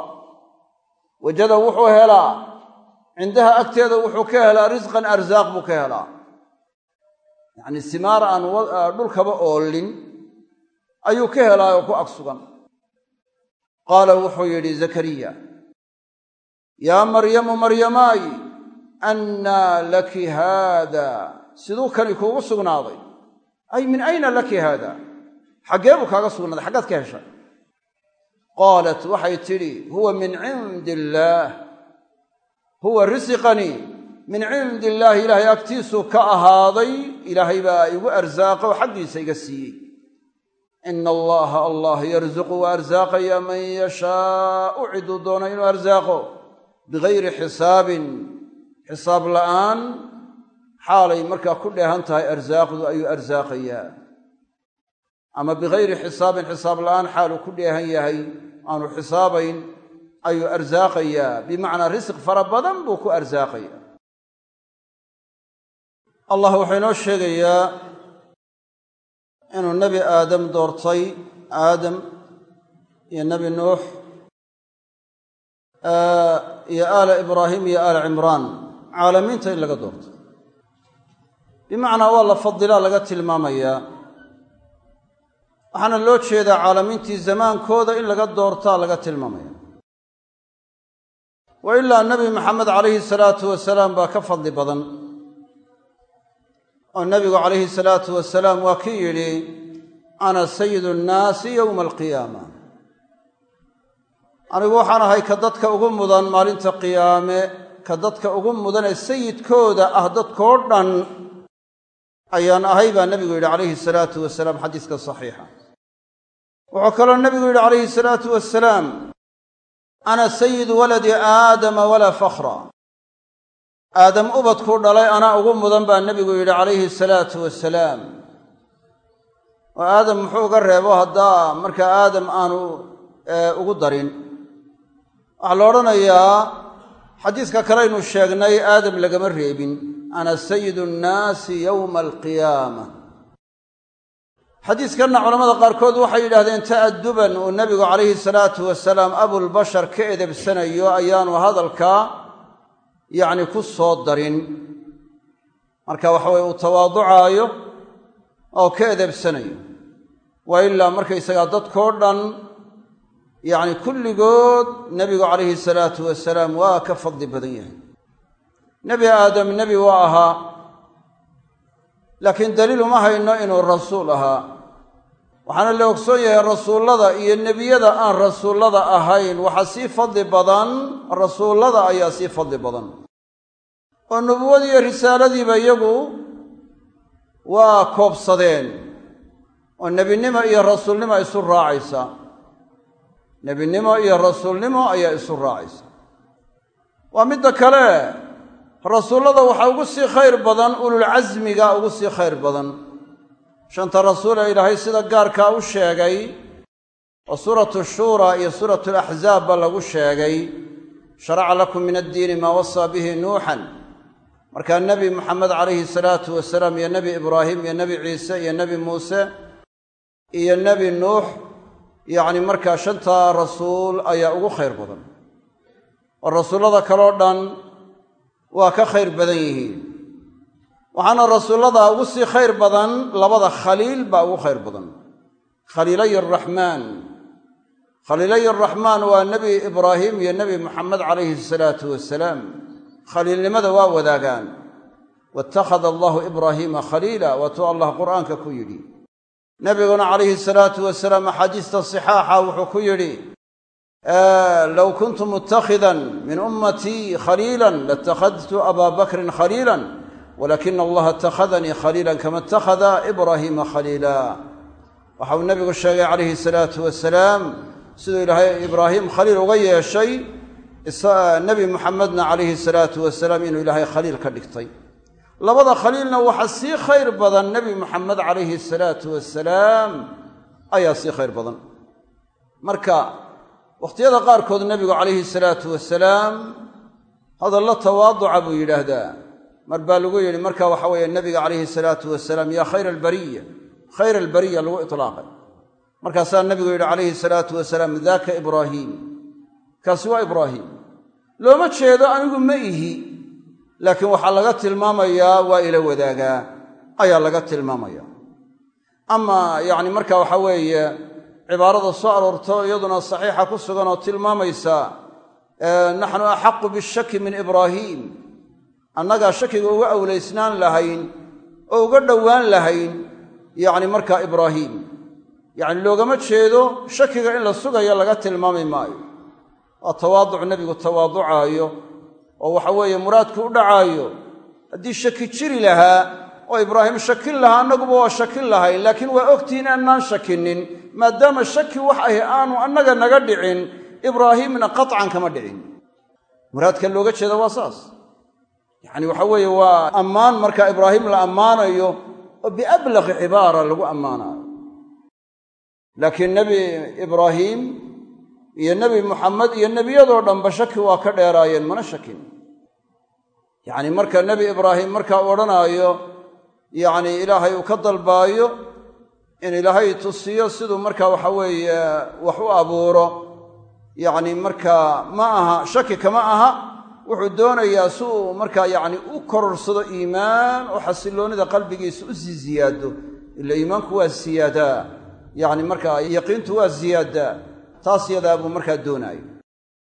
wajada wuxuu helaa cindaha agteeda wuxuu ka helaa risqan arsaaq buu ka helaa. Yacni simaar aan dhulkaba oolin ayuu ka helaa oo ku ag sugan qaala wuxuu yidhi zakariya yaa maryamu maryamaay annaa laki haada? Siduu kani kuugu sugnaaday. Ay min ayna laki haada? Xaggee buu kaaga sugnaaday xaggaad ka heshay qaalat waxay tidhi huwa min cindi illaah huwa risiqanii min cindi illaahi ilaahay agtiisuu ka ahaaday ilaahay baa igu arsaaqo oo xaggiisa iga siiyey. Ina allaha allah yarzuqu waa arsaaqaya man yashaau ciduu doono inuu arsaaqo. Bigayri xisaabin xisaab la'aan xaalay markaa ku dheehan tahay arsaaqdu ayuu arsaaqayaa. Ama bigayri xisaabin xisaab la'aan xaaluu ku dheehan yahay aanu xisaabayn ayuu arsaaqayaa. Bimacnaa risq fara badan buu ku arsaaqaya allah wuxuu inoo sheegayaa inuu nebi aadam doortay aadam iyo nebi nuux iyo aala ibraahim iyo aala cimraan. Caalamiinta in laga doortay. Bimacnaa waa la fadilaa laga tilmaamayaa. Waxaana loo jeedaa caalamiintii zamaankooda in laga doortaa laga tilmaamaya wa ilaa nebi maxamed calayhi salaatu wasalaam baa ka fadli badan. Oo nebigu calayhi salaatu wasalaam waa kii yidhi ana sayidu nnaasi yowma alqiyaama. Anigu waxaan ahay ka dadka ugu mudan maalinta qiyaame ka dadka ugu mudan ee sayidkooda ah dadkoo dhan. Ayaan ahay baa nebigu yidhi calayhi salaatu wasalaam xadiiska saxiixa. Wuxuu kaloo nebigu yidhi calayhi salaatu wasalaam ana sayidu waladi aadama walaa fakhra. Aadam ubadkuu dhalay anaa ugu mudan baa nebigu yidhi calayhi salaatu wasalaam oo aadam muxuu uga reebo haddaa markaa aadam aanu ugu darin. Waxaa la odhanayaa xadiiska kaleynu sheegnay aadam lagama reebin. Ana sayidu nnaasi yowma alqiyaama xadiiskanna culamada qaarkood waxay yidhahdeen ta'aduban uu nebigu calayhi salaatu wasalaam abulbashar ka edebsanayo ayaanu hadalka yacni ku soo darin. Marka waxa weye uu tawaaducaayo oo ka edebsanayo. Waa ilaa markaysagaa dadkoo dhan yacni kulligood nebigu calayhi salaatu wasalaam waa ka fadli badan yahay. Nebi aadam nebi waa ahaa laakiin daliil uma hayno inuu rasuul ahaa. Waxaana la ogsoon yahay rasuullada iyo nebiyada aan rasuullada ahayn. Waxaa sii fadli badan rasuullada ayaa sii fadli badan. Oo nubuwadii iyo risaaladiiba iyagu waa koobsadeen. Oo nebinimo iyo rasuulnimo isu raacaysa. Nebinimo iyo rasuulnimo ayaa isu raacaysa. Waa midda kale rasuullada waxaa ugu sii khayr badan ululcasmiga ugu sii khayr badan. Shanta rasuul ee ilaahay sida gaarkaa u sheegay oo suuratu shuura iyo suuratu alaxzaab ba lagu sheegay sharaca lakum min addiini maa wasaa bihi nuuxan. Markaa nebi moxamed calayhi salaatu wasalaam iyo nebi ibraahim iyo nebi ciise iyo nebi muuse iyo nebi nuux yacni markaa shantaa rasuul ayaa ugu khayr badan. Oo rasuullada kaleo dhan waa ka khayr badan yihiin. Waxaana rasuullada ugu sii khayr badan labada khaliil baa ugu khayr badan. Khaliilay araxmaan khaliilay araxmaan waa nebi ibraahim iyo nebi moxamed calayhi salaatu wasalaam khaliilnimada waa wadaagaan. Waitakhada allahu ibraahiima khaliila waatuu allah qur'aanka ku yidhi. Nebiguna calayhi salaatu wasalaam axaadiista sixaaxa wuxuu ku yidhi low kuntu mutakhidan min ummatii khaliilan latakhadtu abaa bakrin khaliilan walakina allaha itakhadanii khaliilan kama itakhada ibraahiima khaliila waxa uu nebigu sheegay calayhi salaatu wasalaam siduu ilaahay ibraahim khaliil uga yeeshay nebi muxamedna calayhi salaatu wasalaam inuu ilaahay khaliil ka dhigtay. Labada khaliilna waxa sii khayr badan nebi muxamed calayhi salaatu wasalaam ayaa sii khayr wakhtiyada qaarkood nebigu calayhi salaatu wasalaam hadallo tawaaduca buu yidhaahdaa. Mar baa lagu yidhi marka waxa weeye nebiga calayhi salaatu wasalaam yaa khayra albariya khayra albariya lagu itlaaqay. Markaasaa nebigu yidhi calayhi salaatu wasalaam daaka ibraahiim kaasi waa ibraahim. Looma jeedo anigu ma ihi laakiin waxaa laga tilmaamayaa waa ila wadaagaa. Ayaa laga tilmaamaya. Ama yacni marka waxa weeye cibaarada soo aroorto iyaduna saxiixa ku sugan oo tilmaamaysa naxnu axaqu bishaki min ibraahiim annagaa shakiga uga awlaysnaan lahayn oo uga dhowaan lahayn yacni markaa ibraahiim yacni loogama jeedo shakiga in la sugayo laga tilmaami maayo. Waa tawaaduc nebigu tawaaducaayo oo waxa weeye muraadku u dhacaayo. Haddii shaki jiri lahaa oo ibraahim shakin lahaa annaguba waa shakin lahayn laakiin waa ogtihiin annaan shakinin maadaama shaki wax ahi aanu annaga naga dhicin ibraahiimna qaطcan kama dhicin. Muraadka looga jeeda waa saas. Yacni waxa weeye waa ammaan marka ibraahim la ammaanayo oo biablaqi cibaara lagu ammaanayo laakiin nebi ibraahiim iyo nebi muxamed iyo nebiyadoo dhanba shaki waa ka dheeraayeen mana shakin. Yacni marka nebi ibraahim markaa odhanaayo yacni ilaahay uu ka dalbaayo in ilaahay tusiyo siduu marka waxa weeye wax u abuuro. Yacni markaa ma aha shaki kama aha wuxuu doonayaa si uu markaa yacni u kororsado iimaan oo xasilloonnida qalbigiisa u sii ziyaado. Ila iimaanku waa siyaadaa yacni markaa yaqiintu waa ziyaadaa taas yadaa buu markaa doonaayo.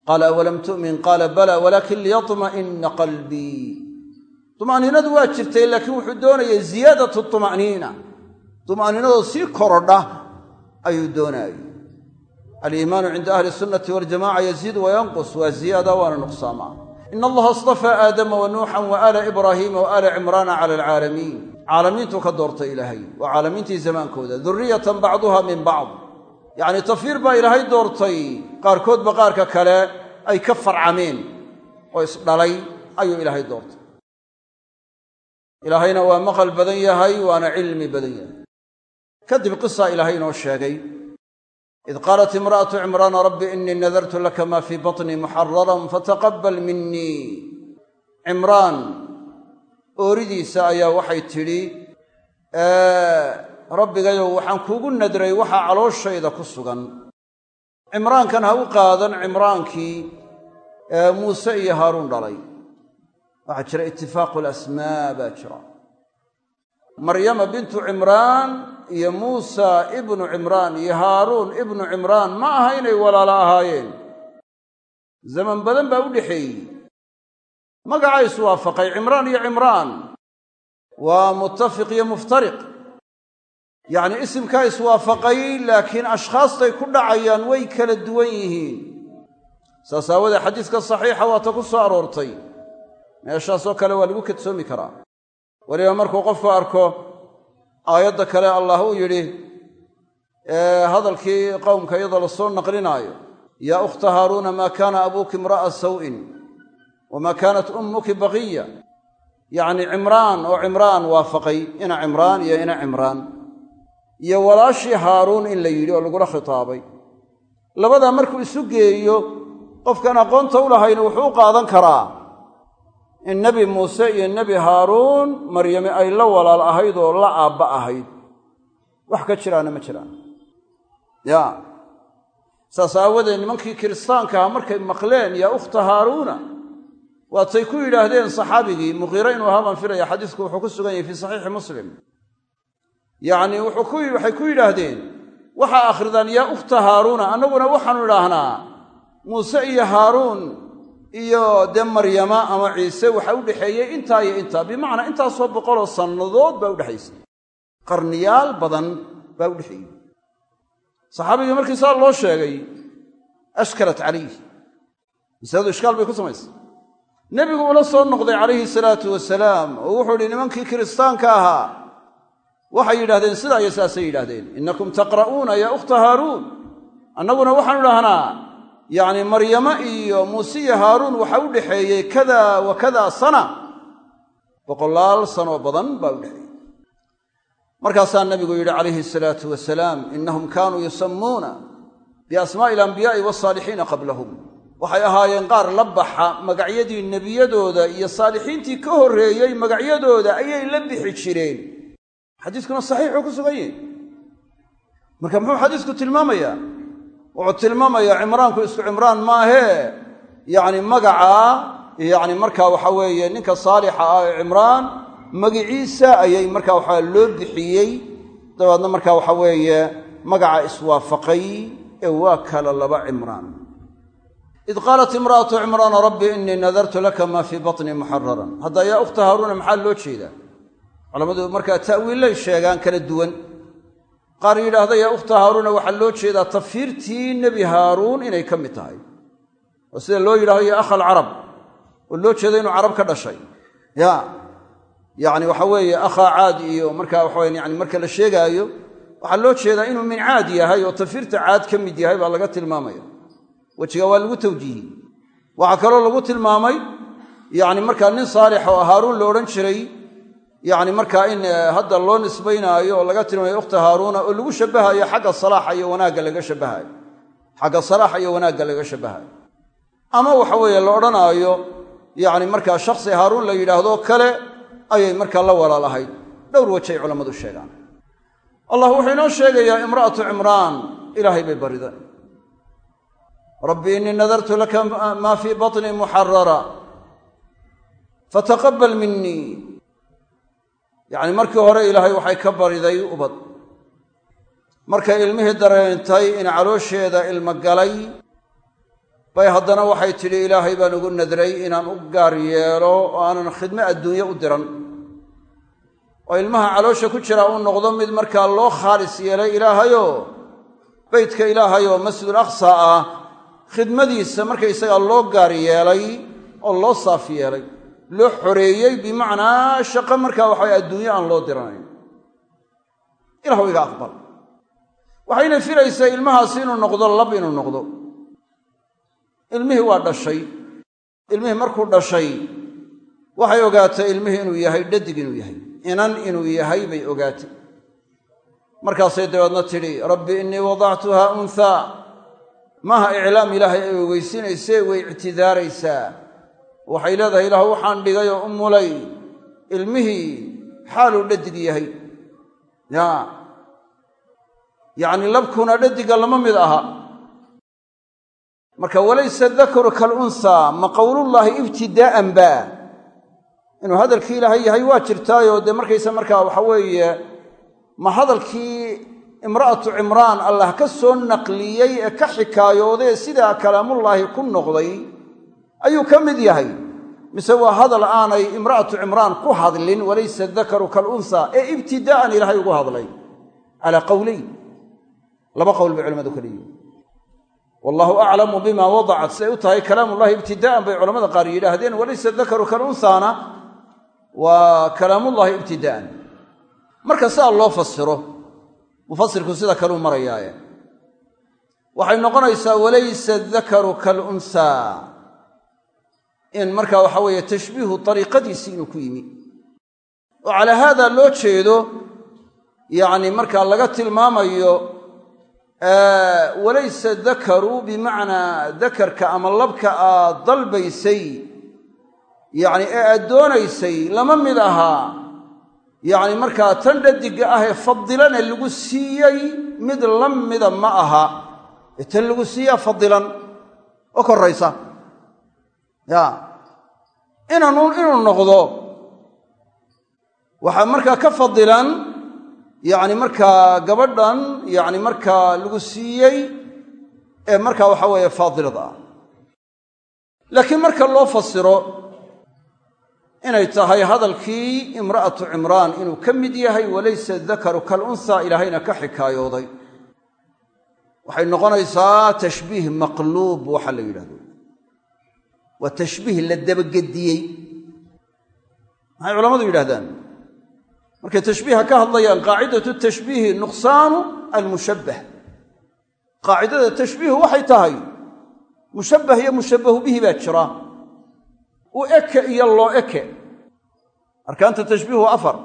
Qaala awalam tu'min? Qaala bala walaakin liyatma'ina qalbii tuma'niinadu waa jirtay laakiin wuxuu doonayay ziyaadatu tuma'niina. Tuma'niinadoo sii korodha ayuu doonaayo aliimaanu cinda ahli sunnati waljamaca yaziidu wayanqus waa ziyaada waana nuqsaamaa ina allaha istafaa aadama wa nuuxan wa aala ibraahiima wa aala cimraana cala alcaalamiin. Caalamiintuu ka doortay ilaahay waa caalamiintii zamaankooda durriyatan bacduha min bacd. Yacni tafiir baa ilaahay doortay qaarkoodba qaarka kale ay ka farcameen oo isdhalay ayuu ilaahay doortay ilaahayna waa maqal badan yahay waana cilmi badan yahay. Kadib qisaa ilaahay inoo sheegay id qaalat imra'atu cimraana rabbi inii nadartu laka maa fii batnii muxararan fataqabbal minii cimraan ooridiisa ayaa waxay tidhi rabbigayow waxaan kuugu nadray waxaa calooshayda ku sugan. Cimraankan ha u qaadan cimraankii muuse iyo haaruun dhalay waxaa jira itifaaqu alasmaa baa jira. Maryama bintu cimraan iyo muusa ibnu cimraan iyo haaruun ibnu cimraan ma aha inay walaalo ahaayeen. Zaman badan baa u dhexeeyey. Magacaa iswaafaqay cimraan iyo cimraan. Waa muttafiq iyo muftariq. Yacnii isimkaa iswaafaqay laakiin ashkhaastay ku dhacayaan way kala duwan yihiin. Saas aawadee xadiiska saxiixa waata ku soo aroortay meeshaasoo kale waa lagu kadsoomi karaa. Weliba markuu qofku arko aayadda kale allah uu yidhi hadalkii qowmka iyadoo la soo naqlinaayo yaa ukhta haaruuna maa kaana abuuki imra'a saw'in wamaa kaanat ummuki baqiya yacnii cimraan oo cimraan waafaqay ina cimraan iyo ina cimraan. Iyo walaashii haaruun in la yidhi oo lagula khitaabay. Labadaa markuu isu geeyo qofkaan aqoonta u lahayna wuxuu qaadan karaa in nebi muuse iyo nebi haaruun maryame ay la walaal ahayd oo la aabba ahayd. Wax ka jiraana ma jiraan. Ya. Saas aawadeed nimankii kiristaankaha markay maqleen yaa ukhta haaruuna waatay ku yidhaahdeen saxaabigii muqiire inuu ahaa filaya xadiisku wuxuu ku sugan yahay fii saxiixi muslim. Yacnii waxay ku yidhaahdeen waxaa akhridaan yaa ukhta haaruuna annaguna waxaanu idhaahnaa muuse iyo haaruun iyo dee maryama ama ciise waxa u dhexeeyey intaa iyo intaa. Bimacnaa intaasoo boqoloo sannadood baa udhexaysay qarniyaal badan baa u dhexeeyey. Saxaabigii markii saa loo sheegay ashkalat calayh masaladu ishkaal bay ku samaysay. Nebigu ula soo noqday calayhi salaatu wasalaam oo wuxuu idhi nimankii kiristaanka ahaa waxay yidhahdeen sidaa iyo saasay yidhaahdeen innakum taqra'uuna yaa ukhta haaruun annaguna waxaanu idhahnaa yacni maryamo iyo muuse iyo haaruun waxaa u dhexeeyey kada wa kada sana. Boqolaal sanoo badan baa u dhexeeyey markaasaa nabigu yidhi calayhi salaatu wasalaam innahum kaanuu yusammuuna biasmaa'i alambiyaai wasaalixiina qablahum. Waxay ahaayeen qaar la baxa magacyadii nebiyadooda iyo saalixiintii ka horreeyey magacyadooda ayay la bixi jireen. Xadiiskuna saxiixuu ku sugan yahi marka muxuu xadiisku tilmaamayaa wuxuu tilmaamayaa cimraanku isku cimraan maahee yacni magacaa yacni markaa waxa weeye ninka saalixa ah ee cimraan magiciisa ayay markaa waxaa loo bixiyey. Dabeedna markaa waxa weeye magaca iswaafaqay ee waa kala laba cimraan. Id qaalat imra'atu cimraana rabbi innii nadartu laka maa fii batnii muxararan hadda yaa ukhta haaruuna maxaa loo jeedaa? Culammadu markaa ta'wiillay sheegaan kala duwan qaar yidhaahda yaa ukhta haaruuna waxaa loo jeedaa tafiirtii nebi haaruun inay ka mid tahay. Oo sida loo yidhahdo yaa akha alcarab oo loo jeedo inuu carab ka dhashay. Ya yacni waxa weeye akhaa caad iyo markaa waxaweya yani marka la sheegaayo waxaa loo jeedaa inuu min caad yahay oo tafiirta caad ka mid yahay baa laga tilmaamaya. Wejiga waa lagu tawjiihiyey waxaa kaloo lagu tilmaamay yacni markaa nin saalix oo haaruun la odhan jiray yacni markaa in hadda loo nisbaynaayo oo laga tilmaamayo ukhta haaruuna oo lagu shabahayo xagga salaaxa iyo wanaagga laga shabahayo xagga salaaxa iyo wanaagga laga shabahayo ama waxa weeye la odhanaayo yacni markaa shakhsi haaruun la yidhaahdo kale ayay markaa la walaalahayd. Dhowr wajay culammadu sheegaan. Allah wuxuu inoo sheegayaa imra'atu cimraan ilaahay bay barida. Rabbi innii nadartu laka maa fii batni muxarara fataqabbal minii yacni markii hore ilaahay waxay ka bariday ubad. Markay ilmihii dareentay in caloosheeda ilmo galay bay haddana waxay tidhi ilaahay baan ugu nadray inaan u gaar yeelo oo aanan khidmo adduunye u diran. Oo ilmaha caloosha ku jira uu noqdo mid markaa loo khaalis yeelay ilaahayoo beytka ilaahayoo masjidul aqsa ah khidmadiisa markaysagaa loo gaar yeelay oo loo saaf yeelay loo xoreeyey bimacnaa shaqo markaa waxaway adduunye aan loo diranayn ilahu iga aqbal. Waxayna filaysaa ilmahaasi inuu noqdo lab inuu noqdo. Ilmihii waa dhashay. Ilmihii markuu dhashay waxay ogaatay ilmihii inuu yahay dhadig inuu yahay. Inan inuu yahay bay ogaatay. Markaasay dabeedna tidhi rabbi innii wadactuha unhaa maaha iclaam ilaahay ay ogeysiinaysee way ictidaaraysaa waxay leedahay ilaah waxaan dhigay oo u mulay ilmihii xaaluu dhadig yahay. Ya. Yacni labkuna dhadiga lama mid aha. Marka walaysa dakaru kalunhaa ma qowlullaahi ibtidaa'an ba. Inuu hadalkii ilaahay yahay waa jirtaayoo dee markaysa markaa waxa weeye ma hadalkii imra'atu cimraan allah ka soo naqliyey ee ka xikaayooday sidaa kalaamullaahi ku noqday ayuu ka mid yahay. Mise waa hadal aanay imra'atu cimraan ku hadlin walaysa dakaru kalunhaa ee ibtidaa'an ilaahay ugu hadlay. Calaa qowleyn laba qowl bay culamadu ka leeyihiin wallahu aclamu bima wadacat. Siday u tahay kalaamullahi ibtidaa'an bay culamada qaar yidhaahdeen walaysa dakaru kalunhaana waa kalaamullahi ibtidaa'an. Marka sidaa loo fasiro mufasirku sida kaluu marayaaye. Waxay noqonaysaa walaysa dakaru kalunhaa in marka waxa weeye tashbiihu ariiqadiisii inuu ku yimi. Oo calaa haada loo jeedo yacni marka laga tilmaamayo walaysa dakaru bimacnaa dakarka ama labka aad dalbaysay yacni ee aad doonaysay lama mid ahaa yacni markaa tan dhadiga ah ee fadilane lagu siiyey mid la mida ma aha. Ee tan lagu siiyaa fadilan oo koraysa ya inuu noqdo. Waxaa markaa ka fadilan yacni markaa gabadhan yacni markaa lagu siiyey ee markaa waxa weeye faadilada ah. Laakiin marka loo fasiro inay tahay hadalkii imra'atu cimraan inuu ka mid yahay walaysa dakaru kalunhaa ilaahayna ka xikaayooday. Waxay noqonaysaa tashbiih maqluub waxa la yidhahdo waa tashbiih la dabagediyey. Maxay culammadu yidhahdaan markay tashbiiha ka hadlayaan qaacidatu tashbiihi nuqsaanu almushabbah. Qaacidada tashbiihu waxay tahay mushabbah iyo mushabbahu bihi baa jira. U eke iyo loo eke. Arkaanta tashbiihu afar.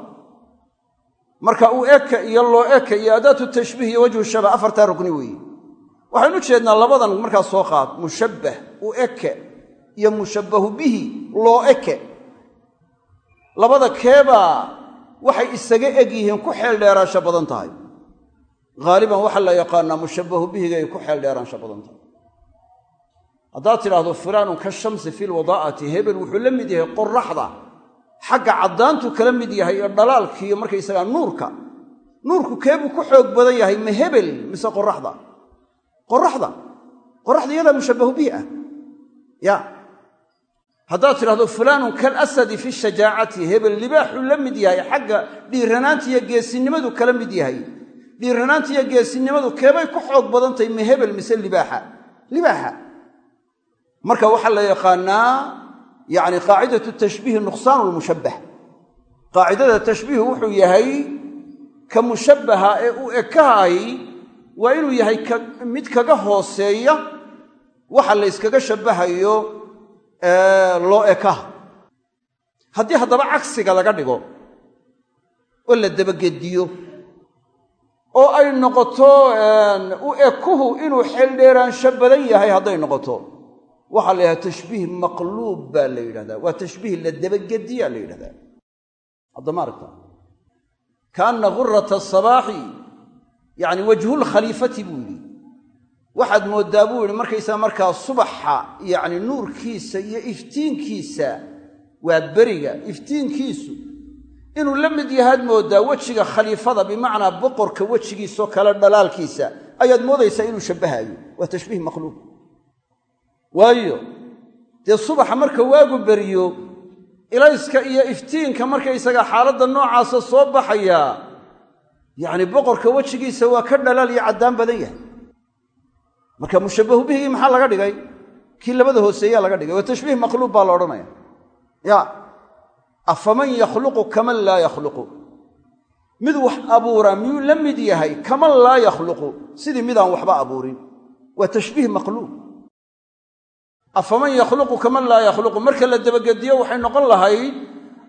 Marka u eke iyo loo eke iyo adaatu tashbiih iyo wajhu shabah afartaa rugni weeye waxaynu jeednaa labadan markaa soo qaad mushabbah u eke iyo mushabbahu bihi loo eke. Labada keebaa waxay isaga eg yihiin ku xeel dheeraansho badan tahay. Haaliban waxaa la yaqaanaa mushabbahu bihigay ku xeel dheeraansho badan tahay. Haddaad tidhaahdo fulaanun ka shamsi fi lwadaa'ati hebel wuxuu la mid yahay qoraxda xagga caddaantu kala mid yahay iyo dhalaalkiiyo markaysagaa nuurka. Nuurku keebuu ku xoog badan yahay ma hebel mise qoraxda qoraxda qoraxda iyadaa mushabbahu bihi ah. Ya haddaad tidhahdo fulaanun kalasadi fi shajaacati. Hebel libaaxuu la mid yahay xagga dhiiranaanta iyo geesinimadu kala mid yahay. Dhiiranaanta iyo geesinimadu keebay ku xoog badan tahay ma hebel mise libaaxa? Libaaxa. Marka waxaa la yaqaanaa yani qaacidatu tashbiihi nuqsaanu lmushabbah qaacidada tashbiihu wuxuu yahay ka mushabbaha ee u ekahay waa inuu yahay mid kaga hooseeya waxa la yskaga shabbahayo loo ekaha haddii haddaba cagsiga laga dhigo oo la dabagediyo oo ay noqoto u ekuhu inuu xeeldheeraansho badan yahay hadday noqoto waxaa la yidhahda tashbiih maqluub baa la yidhahdaa. Waa tashbiih la dabagediyaa la yidhahdaa. Haddama aragta kaanna gurata sabaaxi yacni wajhulkhaliifati buu yidhi waxaad mooddaa buu yidhi markaysaa markaa subaxa yacni nuurkiisa iyo iftiinkiisa waa beriga iftiinkiisu. Inuu la mid yahaad mooddaa wejiga khaliifada bimacnaa boqorka wejigiisoo kale dhalaalkiisa ayaad moodaysaa inuu shabbahaayo waa tashbiih maqluub waayo dee subaxa marka waagu beriyo ilayska iyo iftiinka markaysaga xaaladda noocaasa soo baxayaa yacni boqorka wejigiisa waa ka dhalaal iyo caddaan badan yahay marka mushabbahu bihigii maxaa laga dhigay? Kii labada hooseeyaa laga dhigay. Waa tashbiih maqluub baa la odhanaya. Ya afaman yakhluqu kaman laa yakhluqu? Mid wax abuura miyuu la mid yahay? Kaman laa yakhluqu? Sidii midaan waxba abuurin. Waa tashbiih maqluub. Afaman yakhluqu kaman laa yakhluqu? Marka la dabagediyo waxay noqon lahayd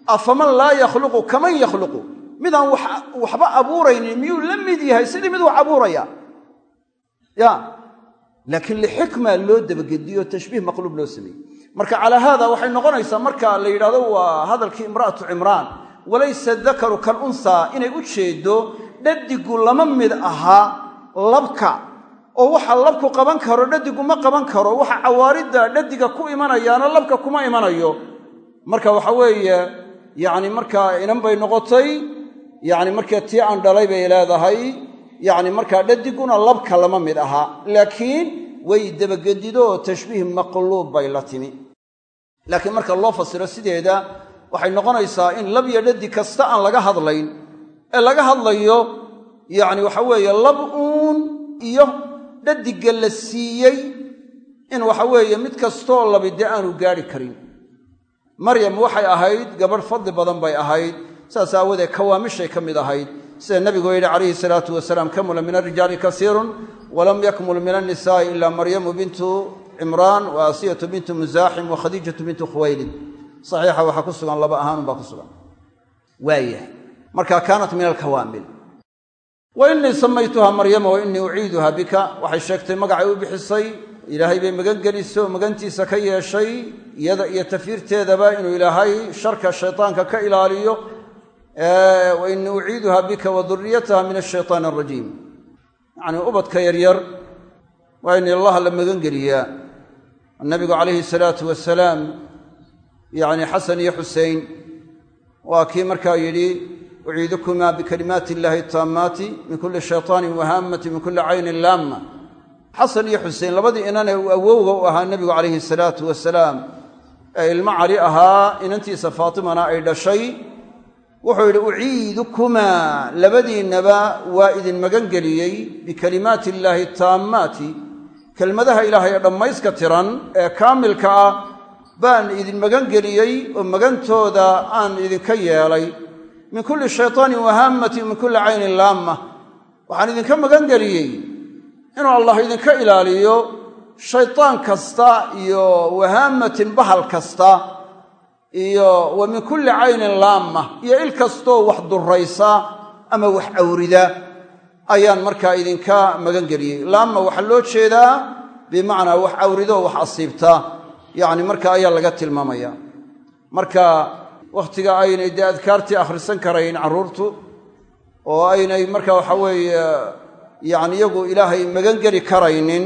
afaman laa yakhluqu kaman yakhluqu? Midaan waxba abuuraynin miyuu la mid yahay? Sidii mid wax abuuraya. Ya laakiin lixikma loo dabagediyo tashbiih maqluub loo sameeyey. Marka calaa haada waxay noqonaysaa marka la yidhahdo waa hadalkii imra'atu cimraan walaysa dakaru kalunhaa inay u jeedo dhadigu lama mid aha labka oo waxa labku qaban karo dhadigu ma qaban karo waxa cawaaridda dhadiga ku imanayaana labka kuma imanayo. Marka waxa weeye yacni markaa inan bay noqotay yacni markaa tii aan dhalay bay leedahay yacni markaa dhadiguna labka lama mid aha laakiin way dabagedido tashbiih maqluub bay la timi. Laakiin marka loo fasiro sideeda waxay noqonaysaa in lab iyo dhadi kasta aan laga hadlayn. Ee laga hadlayo yacni waxa weeye lab uun iyo dhadiga la siiyey in waxa weeye mid kastoo labi dee aanu gaadhi karin. Maryam waxay ahayd gabadh fadli badan bay ahayd saas aawoodee kawaamishay ka mid ahayd sida nabigu yidhi calayhi salaatu wasalaam kamula min alrijaali kasiirun walam yakmul min annisaa'i ila maryamu bintu cimraan wa asiyatu bintu musaaxim wa khadiijatu bintu khuwaylid. Saxiixa waxaa ku sugan laba ahaanun baa ku sugan. Waayahay marka kaanat min alkawaamil. Wa innii samaytuhaa maryama wa innii uciiduha bika. Waxay sheegtay magacay u bixisay ilaahay bay magan geliso magantiisa ka yeeshay iyada iyo tafiirteedaba inuu ilaahay sharka shaytaanka ka ilaaliyo wa innii uciiduha bika wa duriyataha min ashaytaan alrajiim yacnii ubadka yaryar waa in allaha la magan geliyaa. Nabigu calayhi salaatu wasalaam yacni xasan iyo xusein waa kii markaa yidhi uciidukumaa bikalimaati illaahi taammaati min kulli shaytaanin wahaamati min kulli caynin laamma. Xasan iyo xusein labadii inanee uu awowga u ahaa nebigu calayhi salaatu wasalaam ee ilmo cali ahaa inantiisa faatimana ay dhashay wuxuu yidhi uciidukumaa labadiinnaba waa idin magan geliyey bikalimaati illaahi taammaati. Kelmadaha ilaahay ee dhammayska tiran ee kaamilka ah baan idin magan geliyey oo magantooda aan idinka yeelay. Min kulli shaytaanin wahaammatin min kulli caynin laamma. Waxaan idinka magan geliyey inuu allah idinka ilaaliyo shaytaan kasta iyo wahaamatin bahal kasta iyo wa min kulli caynin laamma iyo il kastoo wax durraysa ama wax awrida ayaan markaa idinka magan geliyey laamma waxaa loo jeedaa bimacnaa wax awridoo wax asiibta. Yacni marka ayaa laga tilmaamaya. Marka wakhtiga aynay dee adkaartii akhrisan karayn carruurtu oo aynay marka waxa weeye yacni iyagu ilaahay magan geli karaynin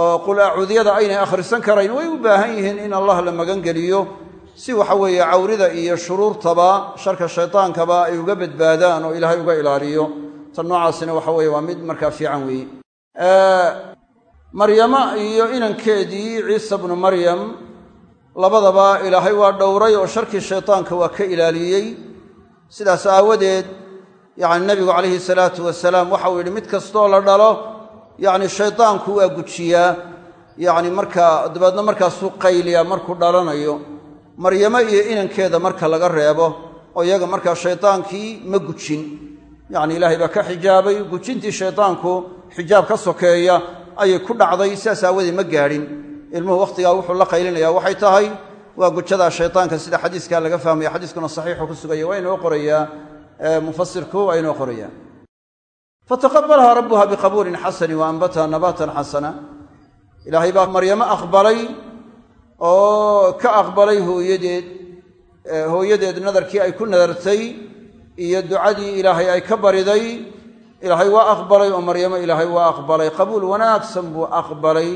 oo qul acuudiyada aynay akhrisan karayn way u baahan yihiin in allah la magan geliyo si waxa weeye cawrida iyo shuruurtaba sharka shaytaankaba ay uga badbaadaan oo ilaahay uga ilaaliyo. Tan noocaasina waxa weeye waa mid markaa fiican weeye. Maryama iyo inankeedii ciisa bnu maryam labadaba ilaahay waa dhowray oo sharkii shaytaanka waa ka ilaaliyey. Sidaas aawadeed yacni nebigu calayhi salaatu wasalaam waxau yidhi mid kastoo la dhalo yacni shaydaanku waa gujiyaa. Yacni markaa dabeedna markaasuu qayliyaa markuu dhalanayo maryamo iyo inankeeda marka laga reebo oo iyaga markaa shaydaankii ma gujin. Yacni ilaahay baa ka xijaabay gujintii shaydaanku xijaab ka sokeeya ayay ku dhacday sidaas aawadeed ma gaadhin ilmuhu wakhtigaa wuxuu la qaylinayaa waxay tahay? Waa gujadaa shaydaanka sida xadiiskaa laga fahmaya xadiiskuna saxiixu ku sugaya waa inoo qorayaa. Mufasirku waa inoo qorayaa. Fataqabalaha rabbuha biqabuulin xasani wa nabaatan xasana. Ilaahay baa maryamo aqbalay oo ka aqbalay hooyadeed hooyadeed nadarkii ay ku nadartay iyo ducadii ilaahay ay ka bariday. Ilaahay waa aqbalay oo maryamo ilaahay waa aqbalay. Qabuul wanaagsan buu aqbalay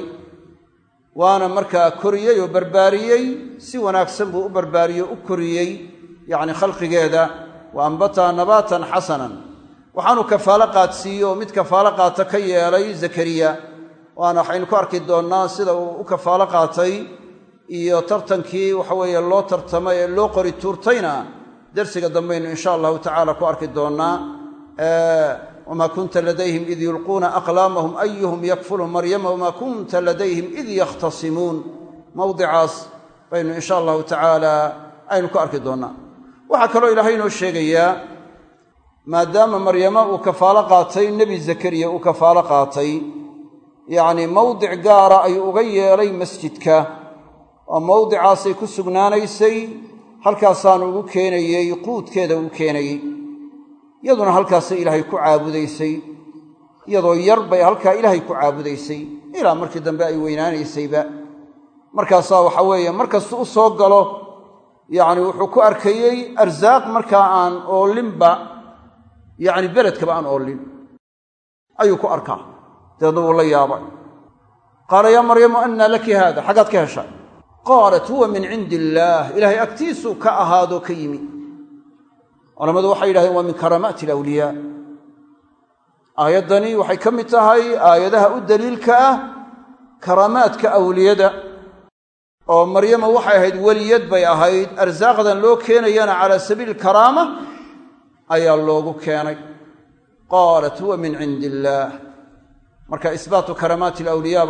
waana markaa koriyey oo barbaariyey si wanaagsan buu u barbaariyey u koriyey yacni khalqigeeda. Wa anbataha nabaatan xasanan. Waxaanu kafaalo qaadsiiye oo mid kafaalo qaata ka yeelay zakariya. Waana waxaynu ku arki doonnaa sida uu u kafaalo qaatay iyo tartankii waxa weeye loo tartamay ee loo qori tuurtayna darsiga dambaynu insha allahu tacaala ku arki doonnaa wamaa kunta ladayhim id yulquuna aqlaamahum ayuhum yakfulu maryama wamaa kunta ladayhim id yakhtasimuun. Mawdicaas baynu insha allahu tacaala aynu ku arki doonnaa. Waxaa kaloo ilaahay inoo sheegayaa maadaama maryamo uu kafaalo qaatay nebi zakariya uu kafaalo qaatay yacnii mawdic gaara ayuu uga yeelay masjidka oo mawdicaasay ku sugnaanaysay halkaasaanu ugu keenayey quudkeeda ugu keenayey. Iyaduna halkaasay ilaahay ku caabudaysay iyadoo yar bay halkaa ilaahay ku caabudaysay ilaa markii dambe ay weynaanaysayba. Markaasaa waxa weeye markastuu u soo galo yacni wuxuu ku arkayey arsaaq markaa aan oolinba yacni beledkaba aan oolin. Ayuu ku arkaa. Dabeedna wuu la yaabay. Qaala yaa maryamu annaa laki haada? Xaggaad ka heshay qaalat huwa min cindi illaah ilaahay agtiisuu ka ahaadoo ka yimi. Culammadu waxay yidhahdeen waa min karaamaati alawliyaa aayaddani waxay ka mid tahay aayadaha u daliilka ah karaamaadka awliyada. Oo maryama waxay ahayd weliyad bay ahayd. Arsaaqdan loo keenayana calaa sabiili karaama ayaa loogu keenay. Qaalat huwa min cindi illaah marka isbaatu karaamaati alawliyaa